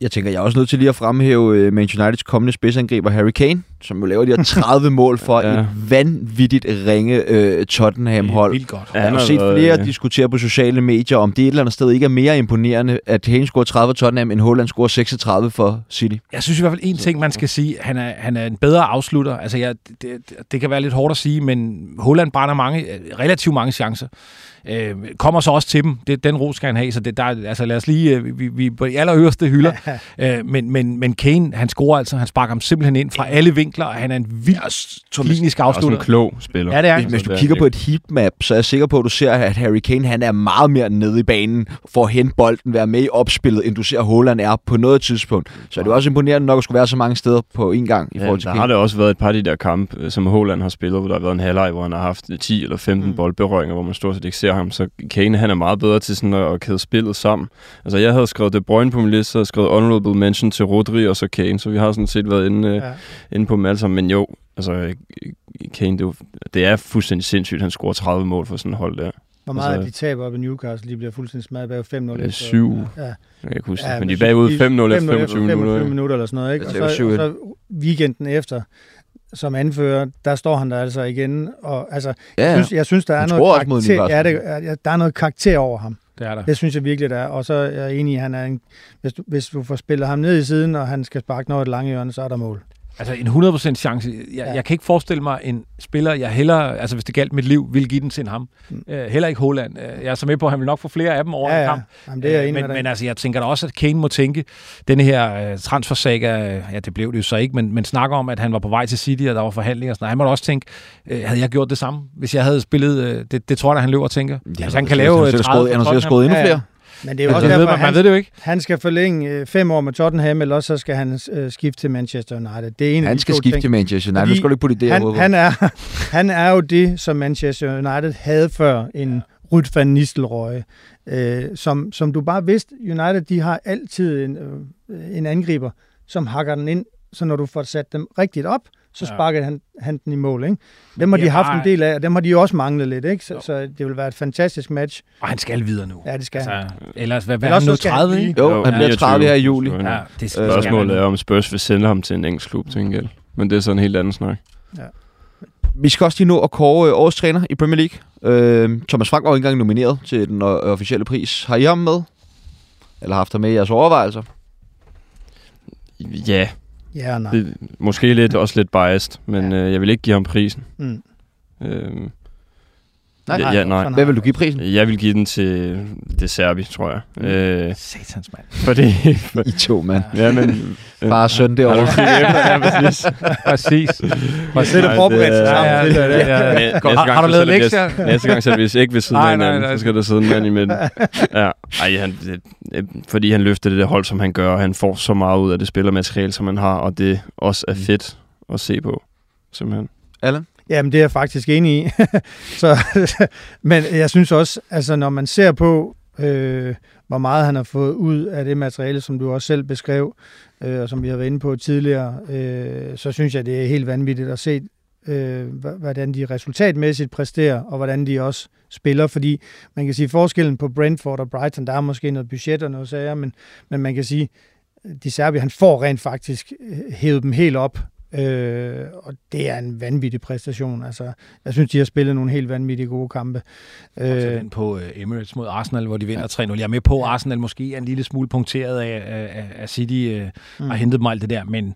B: Jeg tænker, jeg er også nødt til lige at fremhæve øh, Manchester Uniteds kommende spidsangriber Harry Kane, som jo laver de her 30 [LAUGHS] mål for
D: Ja.
B: et vanvittigt ringe øh, Tottenham-hold.
A: Vildt godt.
D: Ja,
B: Jeg har set flere
D: øh,
B: diskutere på sociale medier, om det et eller andet sted ikke er mere imponerende, at Kane scorer 30 for Tottenham, end Holland scorer 36 for City.
A: Jeg synes i hvert fald en ting, man skal sige, han er, han er en bedre afslutter. Altså, jeg, det, det kan være lidt hårdt at sige, men Holland brænder mange, relativt mange chancer. Øh, kommer så også til dem. Det, den ro skal han have, så det, der, altså, lad os lige, øh, vi, vi på de allerøverste hylder. [LAUGHS] øh, men, men, men Kane, han scorer altså, han sparker ham simpelthen ind fra alle vinkler. Vinkler, og han er en vild
B: Thomas,
A: klinisk
D: Og også
A: afslutter.
D: en klog spiller.
A: Ja, det er.
B: Hvis, du
D: er
B: kigger på et heatmap, så er jeg sikker på, at du ser, at Harry Kane han er meget mere nede i banen for at hente bolden, være med i opspillet, end du ser, at Haaland er på noget tidspunkt. Så er det også imponerende nok at skulle være så mange steder på en gang i
D: Ja,
B: forhold til
D: der
B: Kane.
D: har det også været et par af de der kampe, øh, som Holland har spillet, hvor der har været en halvleg, hvor han har haft 10 eller 15
E: Mm.
D: boldberøringer, hvor man stort set ikke ser ham. Så Kane, han er meget bedre til sådan at, kæde spillet sammen. Altså, jeg havde skrevet De Bruyne på min liste, så havde jeg skrevet honorable mention til Rodri og så Kane, så vi har sådan set været inde, ja.
E: Ja.
D: inde på dem alle sammen. Men jo, altså, Kane, det er, det er fuldstændig sindssygt, han scorer 30 mål for sådan et hold der.
E: Hvor meget
D: Altså-
E: af de taber op i Newcastle, de bliver fuldstændig smadret bag 5-0.
D: Det er
E: efter-
D: syv.
E: Ja.
D: Jeg kan ikke huske
E: Ja,
D: det, men de er bagud
E: de-
D: 5-0 efter
E: 5-0
D: 25 minutter.
E: 25
D: ikke?
E: minutter eller sådan noget, ikke?
B: Ja,
E: Og så,
B: 7-1.
E: og så weekenden efter, som anfører, der står han der altså igen. Og altså,
B: Ja,
E: jeg,
B: ja.
E: synes, jeg synes, der er noget karakter, ja, det, ja, der er noget karakter over ham.
A: Det er der.
E: Det synes jeg virkelig, der er. Og så er jeg enig i, at han er en, hvis, du, hvis du får spillet ham ned i siden, og han skal sparke noget et lange hjørne, så er der mål.
A: Altså en 100% chance. Jeg,
E: Ja.
A: jeg kan ikke forestille mig en spiller, jeg hellere, altså hvis det galt mit liv, vil give den til en ham.
E: Mm.
A: Uh, heller ikke Holland. Uh, jeg er så med på, at han vil nok få flere af dem over
E: ja,
A: en
E: ja.
A: kamp.
E: Jamen, det er
A: Øh, men, men altså, jeg tænker da også, at Kane må tænke, denne her uh, transfersaga, uh, ja, det blev det jo så ikke, men, men snakker om, at han var på vej til City, og der var forhandlinger og sådan noget. Han må da også tænke, uh, havde jeg gjort det samme, hvis jeg havde spillet, uh, det, det tror jeg da, han løber og tænker. Ja, altså, han kan lave
B: Han
A: uh,
B: har sikkert
A: 30
B: skåret- han har sikkert skåret endnu
E: Ja, ja. Men det er jo også
A: det ved
E: derfor,
A: man, man
E: han,
A: ved det jo ikke.
E: han skal forlænge øh, fem år med Tottenham, eller også så skal han øh, skifte til Manchester United. Det er en
B: Han skal skifte
E: ting.
B: til Manchester United. Nu
E: Fordi
B: skal du ikke putte det
E: han, han, er, [LAUGHS] han er jo det, som Manchester United havde før en Ruud van Nistelrooy, øh, som, som du bare vidste, United de har altid en, øh, en angriber, som hakker den ind, så når du får sat dem rigtigt op, så
A: Ja.
E: sparker han, han den i mål. Ikke? Dem har
A: det
E: de haft en del af, og dem har de også manglet lidt. Ikke? Så,
A: Jo.
E: så det vil være et fantastisk match.
A: Og han skal videre nu.
E: Ja, det skal han.
A: altså, ellers, hvad, hvad
E: Eller
A: er
E: også
A: han nu,
E: så skal han
A: 30,
E: blive-
A: ikke?
B: Jo,
D: Jo,
B: han bliver
D: 29.
B: 30 her i juli.
D: Ja.
A: Ja, det skal
B: Øh,
D: Spørgsmålet er, om Spurs vil sende ham til en engelsk klub til gengæld. Men det er sådan en helt anden snak.
B: Vi skal også lige nå at kåre øh, årets træner i Premier League. Øh, Thomas Frank var jo ikke engang nomineret til den øh, officielle pris. Har I ham med? Eller haft ham med i jeres overvejelser?
D: Ja,
E: Ja og nej.
D: det, måske lidt, også lidt biased, men øh, jeg vil ikke give ham prisen.
E: Mm.
D: Øhm,
B: Nej,
D: ja,
B: nej.
D: ja, nej.
B: Hvad vil du give prisen?
D: Jeg vil give den til det Serbi, tror jeg.
B: Mm.
D: Øh,
A: Satans mand.
D: fordi... For, [LAUGHS]
B: I to, mand.
D: ja, men... [LAUGHS]
B: Far og søn
D: kigget efter? Ja, præcis. [LAUGHS]
A: Præcis.
E: Præcis. Det er
D: Nej,
E: forberedt sig
D: det-
E: sammen
A: ja, ja,
E: det.
A: ja,
D: næste gang,
A: har du
D: så
A: lavet lektier?
D: Næste gang sætter vi ikke ved siden af hinanden, så skal der sidde en mand i midten. Ja, ej, han, det, øh, fordi han løfter det der hold, som han gør, og han får så meget ud af det spillermateriale, som han har, og det også er
A: Mm.
D: fedt at se på, simpelthen.
B: Allan?
E: Jamen, det er jeg faktisk enig i. [LAUGHS] så, [LAUGHS] men jeg synes også, altså når man ser på, øh, hvor meget han har fået ud af det materiale, som du også selv beskrev, øh, og som vi har været inde på tidligere, øh, så synes jeg, det er helt vanvittigt at se, øh, hvordan de resultatmæssigt præsterer, og hvordan de også spiller, fordi man kan sige, forskellen på Brentford og Brighton, der er måske noget budget og noget sager, men, men man kan sige, de Serbier, han får rent faktisk øh, hævet dem helt op, øh, og det er en vanvittig præstation. Altså, jeg synes, de har spillet nogle helt vanvittige gode kampe.
A: Øh, den på øh, Emirates mod Arsenal, hvor de vinder 3-0. Jeg er med på, at Arsenal måske er en lille smule punkteret af, af, af City øh,
E: mm.
A: har hentet dem alt det der, men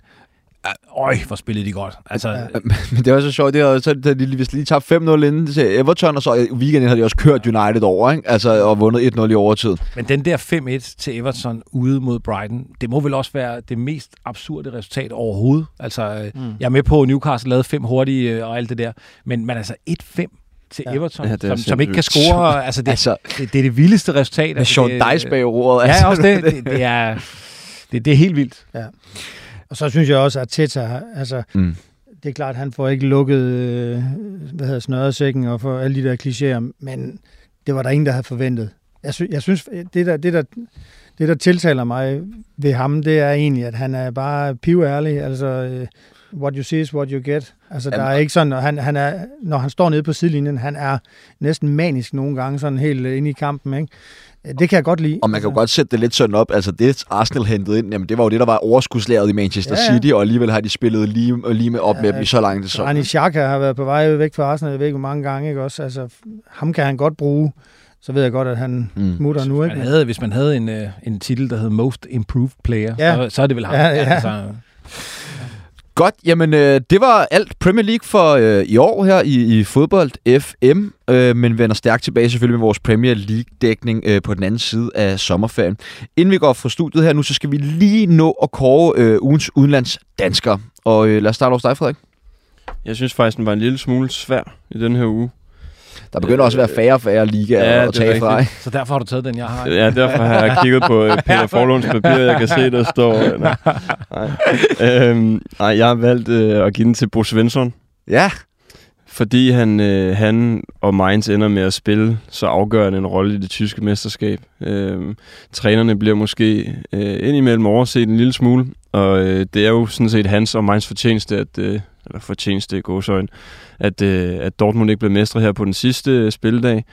A: øj, hvor spillede de godt. Altså,
E: Ja.
A: ja.
B: Men det var så sjovt, det så da de hvis de lige tabte 5-0 inden til Everton, og så i weekenden havde de også kørt United over, ikke? Altså, og vundet 1-0 i overtid.
A: Men den der 5-1 til Everton ude mod Brighton, det må vel også være det mest absurde resultat overhovedet. Altså, øh,
E: Mm.
A: jeg er med på, at Newcastle lavede fem hurtige øh, og alt det der, men, men altså 1-5 til
E: Ja.
A: Everton,
D: Ja,
A: ja, som, som ikke kan score. [LAUGHS] Altså, det,
B: Altså,
A: det, det er det vildeste resultat.
B: med
A: altså,
B: Sean Dice bag roret.
A: Ja,
B: altså.
A: også det. Det, det er... Det, det er helt vildt.
E: Og så synes jeg også, at Teta, altså,
B: Mm.
E: det er klart, at han får ikke lukket øh, hvad hedder, snøresækken og for alle de der klichéer, men det var der ingen, der havde forventet. Jeg, sy- jeg synes, det der, det, der, det der tiltaler mig ved ham, det er egentlig, at han er bare piværlig. Altså, øh, what you see is what you get. Altså, der
B: Jamen,
E: er ikke sådan, og han, han er, når han står nede på sidelinjen, han er næsten manisk nogle gange, sådan helt inde i kampen, ikke? Det kan jeg godt lide.
B: Og man kan jo godt sætte det lidt sådan op, altså det Arsenal hentede ind, jamen det var jo det, der var overskudslæret i Manchester
E: Ja, ja.
B: City, og alligevel har de spillet lige, lige med op med dem i så lang tid.
E: Rani Xhaka har været på vej væk fra Arsenal, jeg ved ikke hvor mange gange, ikke også? Altså, ham kan han godt bruge. Så ved jeg godt, at han
B: Mm.
E: smutter nu,
A: Man
E: ikke?
A: havde, hvis man havde en, øh, en titel, der hed Most Improved Player,
E: Ja.
A: så, så er det vel ham.
E: Ja, ja.
A: Altså, [LAUGHS]
B: Godt, jamen øh, det var alt Premier League for øh, i år her i, i fodbold FM, øh, men vender stærkt tilbage selvfølgelig med vores Premier League-dækning øh, på den anden side af sommerferien. Inden vi går fra studiet her nu, så skal vi lige nå at kåre øh, ugens udenlands danskere. Og øh, lad os starte hos dig, Frederik.
D: Jeg synes faktisk, den var en lille smule svær i den her uge.
B: Der begynder også at være færre og færre ligaer
D: Ja,
B: at tage fra. ikke?
A: Så derfor har du taget den, jeg har.
D: Ja, derfor har jeg kigget på øh, Peter [LAUGHS] Forlunds papir, jeg kan se, der står... Nej, [LAUGHS] nej. Øhm, nej jeg har valgt øh, at give den til Bo Svensson,
B: Ja,
D: fordi han, øh, han og Mainz ender med at spille så afgørende en rolle i det tyske mesterskab. Øhm, trænerne bliver måske øh, indimellem overset en lille smule, og øh, det er jo sådan set hans og Mainz fortjeneste, at, øh, eller fortjeneste i gåsøjne, at, øh, at Dortmund ikke blev mestre her på den sidste øh, spildag.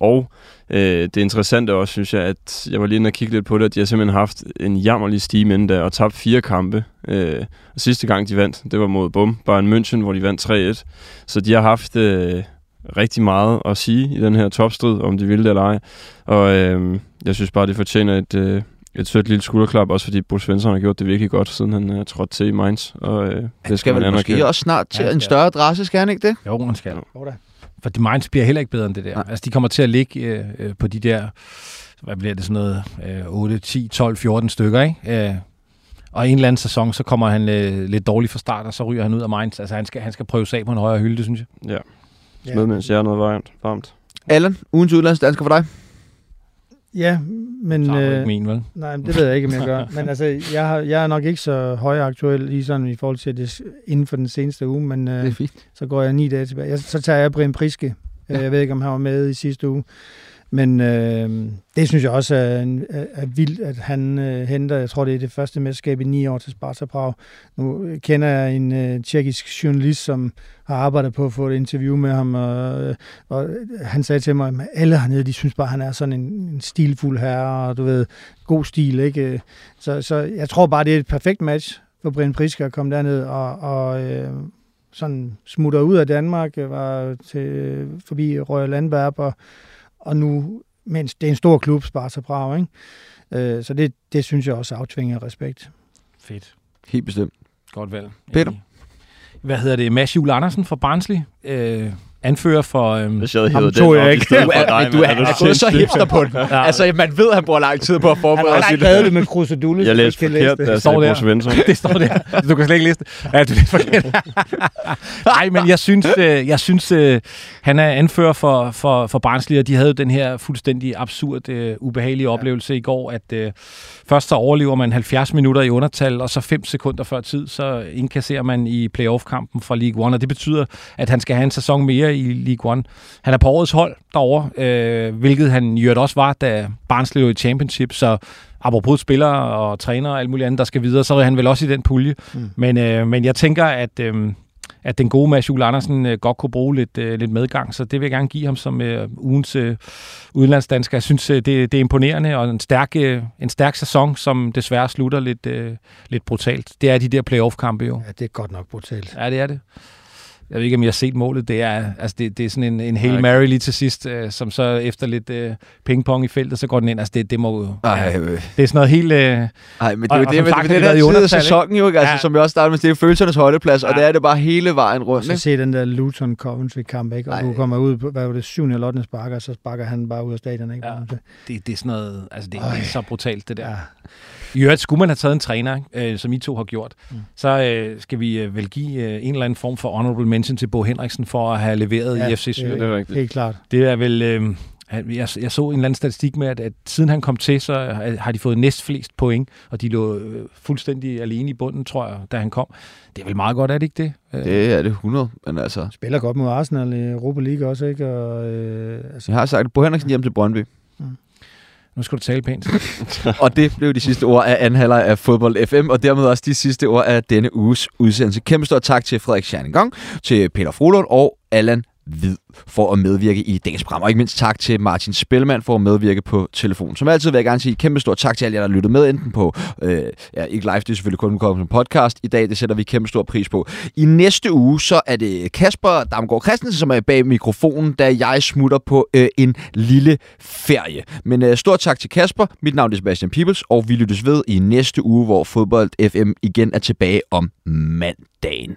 D: Og øh, det interessante også, synes jeg, at jeg var lige inde og kigge lidt på det, at de har simpelthen haft en jammerlig stime inden da, og tabt fire kampe. Øh, og sidste gang de vandt, det var mod Bum, Bayern München, hvor de vandt 3-1. Så de har haft øh, rigtig meget at sige i den her topstrid, om de ville det eller ej. Og øh, jeg synes bare, det fortjener et, øh, et sødt lille skulderklap, også fordi Bo Svensson har gjort det virkelig godt, siden han er trådt til i Mainz. Og, øh,
B: det skal vel måske også snart til
A: Ja,
B: en
A: skal.
B: større adresse, skal han ikke det?
A: Jo, man skal.
E: Jo da.
A: For de Mainz bliver heller ikke bedre end det der.
B: Nej.
A: Altså, de kommer til at ligge øh, øh, på de der, hvad bliver det, sådan noget, øh, 8, 10, 12, 14 stykker, ikke? Øh, og en eller anden sæson, så kommer han øh, lidt dårligt fra start, og så ryger han ud af Mainz. Altså, han skal, han skal prøve af på en højere hylde, det synes jeg.
D: Ja,
E: Ja.
D: med mens jeg er noget varmt. varmt.
B: Allan, ugens udlandsdansker for dig?
E: Ja, men...
A: Så er
E: Øh,
A: ikke min, vel?
E: nej, det ved jeg ikke, om jeg gør. [LAUGHS] Men altså, jeg, har, jeg er nok ikke så højaktuel i sådan i forhold til det inden for den seneste uge, men øh,
B: fint.
E: så går jeg ni dage tilbage. Jeg, så tager jeg Brian Priske. Ja. Jeg ved ikke, om han var med i sidste uge. Men øh, det synes jeg også er, er, er vildt, at han øh, henter, jeg tror det er det første mesterskab i ni år til Sparta Prag. Nu kender jeg en øh, tjekkisk journalist, som har arbejdet på at få et interview med ham, og, øh, og han sagde til mig, at alle hernede, de synes bare, at han er sådan en, en stilfuld herre, og du ved, god stil, ikke? Så, så jeg tror bare, det er et perfekt match for Brian Priske at komme derned og, og øh, sådan smutter ud af Danmark, øh, var til, øh, forbi Royal Landberg, og, og nu, mens det er en stor klub, Sparta Prag, ikke? Øh, så det, det synes jeg også aftvinger respekt.
A: Fedt.
B: Helt bestemt.
A: Godt valg.
B: Peter?
A: Hvad hedder det? Mads Juhl Andersen fra Barnsley. Øh, anfører for... Øh,
D: Hvis jeg havde
E: Ham
D: hævet
E: tog jeg ikke.
D: i stedet
B: Du
D: for [LAUGHS]
B: er,
D: dig,
B: men du er, er gået så hipster på den. [LAUGHS]
A: Ja.
B: Altså, man ved, at han bruger lang tid på at
E: Han
B: forberede
E: har
B: sig.
E: ikke lavet det med krusedulle.
D: Jeg læste
E: kan læse
D: forkert,
E: det.
D: jeg
A: Står der.
D: Svensson. [LAUGHS]
A: det står der. Du kan slet ikke læse det. Ja, du er lidt forkert. Nej, men jeg synes, øh, jeg synes øh, han er anfører for, for, for Barnsley, og de havde den her fuldstændig absurd, øh, ubehagelige oplevelse i går, at øh, først så overlever man 70 minutter i undertal, og så 5 sekunder før tid, så indkasserer man i playoff-kampen fra League One, og det betyder, at han skal have en sæson mere i League One. Han er på årets hold derovre, øh, hvilket han jo også var, da Barnsley var i Championship, så apropos spillere og træner og alt muligt andet, der skal videre, så er han vel også i den pulje.
E: Mm.
A: Men, øh, men jeg tænker, at, øh, at den gode Mads Juhl Andersen øh, godt kunne bruge lidt, øh, lidt medgang, så det vil jeg gerne give ham som øh, ugens øh, udenlandsdansker. Jeg synes, øh, det, det er imponerende og en stærk, øh, en stærk sæson, som desværre slutter lidt, øh, lidt brutalt. Det er de der playoff-kampe jo.
E: Ja, det er godt nok brutalt.
A: Ja, det er det. Jeg ved ikke, om jeg har set målet. Det er, altså det, det er sådan en, en Hail. Mary lige til sidst, øh, som så efter lidt øh, pingpong i feltet, så går den ind. Altså det, det må jo...
B: Ej, øh,
A: det er sådan noget helt... Øh,
B: ej, men det er
A: Og-
B: jo
A: og
B: det,
A: sagt
B: det, det
A: de
B: der
A: været i
B: tid af
A: undertal, ikke?
B: sæsonen, jo, ikke? Altså,
A: Ja.
B: som vi også startede med, det er følelsernes holdeplads, og
A: Ja.
B: det er det bare hele vejen
E: Og
B: rundt.
E: så se den der Luton Coventry kamp, ikke? Og
B: Ej.
E: du kommer ud på, hvad var det, 7. eller 8. sparker, og så sparker han bare ud af stadion, ikke?
A: Ja. det, det er sådan noget... Altså det, det er så brutalt, det der.
E: Ja.
A: I øvrigt, skulle man have taget en træner, øh, som I to har gjort,
E: Mm.
A: mm. så øh, skal vi øh, vel give øh, en eller anden form for honorable mention til Bo Henriksen for at have leveret
E: Ja,
A: i FC
E: det
A: Syd.
D: det er rigtigt.
E: Helt klart.
A: Det er vel... Øh, jeg, jeg så en eller anden statistik med, at, at siden han kom til, så har- de fået næstflest point, og de lå øh, fuldstændig alene i bunden, tror jeg, da han kom. Det er vel meget godt, er det ikke det? Øh,
B: Det er det 100, men altså...
E: Spiller godt mod Arsenal i Europa League også, ikke? Og, øh, altså,
B: Jeg har sagt, Bo Henriksen hjem til Brøndby.
A: Nu skal du tale pænt. [LAUGHS]
B: Og det blev de sidste ord af anden af Fodbold FM, og dermed også de sidste ord af denne uges udsendelse. Kæmpe stor tak til Frederik Scherningong, til Peter Frohlund og Allan Hvid for at medvirke i dagens program. Og ikke mindst tak til Martin Spellemann for at medvirke på telefon. Som altid vil jeg gerne sige kæmpe stor tak til alle jer, der lyttede med, enten på, øh, ja, ikke live, det er selvfølgelig kun kommet som podcast i dag, det sætter vi kæmpe stor pris på. I næste uge, så er det Kasper Damgaard Christensen, som er bag mikrofonen, da jeg smutter på øh, en lille ferie. Men øh, stort tak til Kasper, mit navn er Sebastian Peebles, og vi lyttes ved i næste uge, hvor Fodbold FM igen er tilbage om mandagen.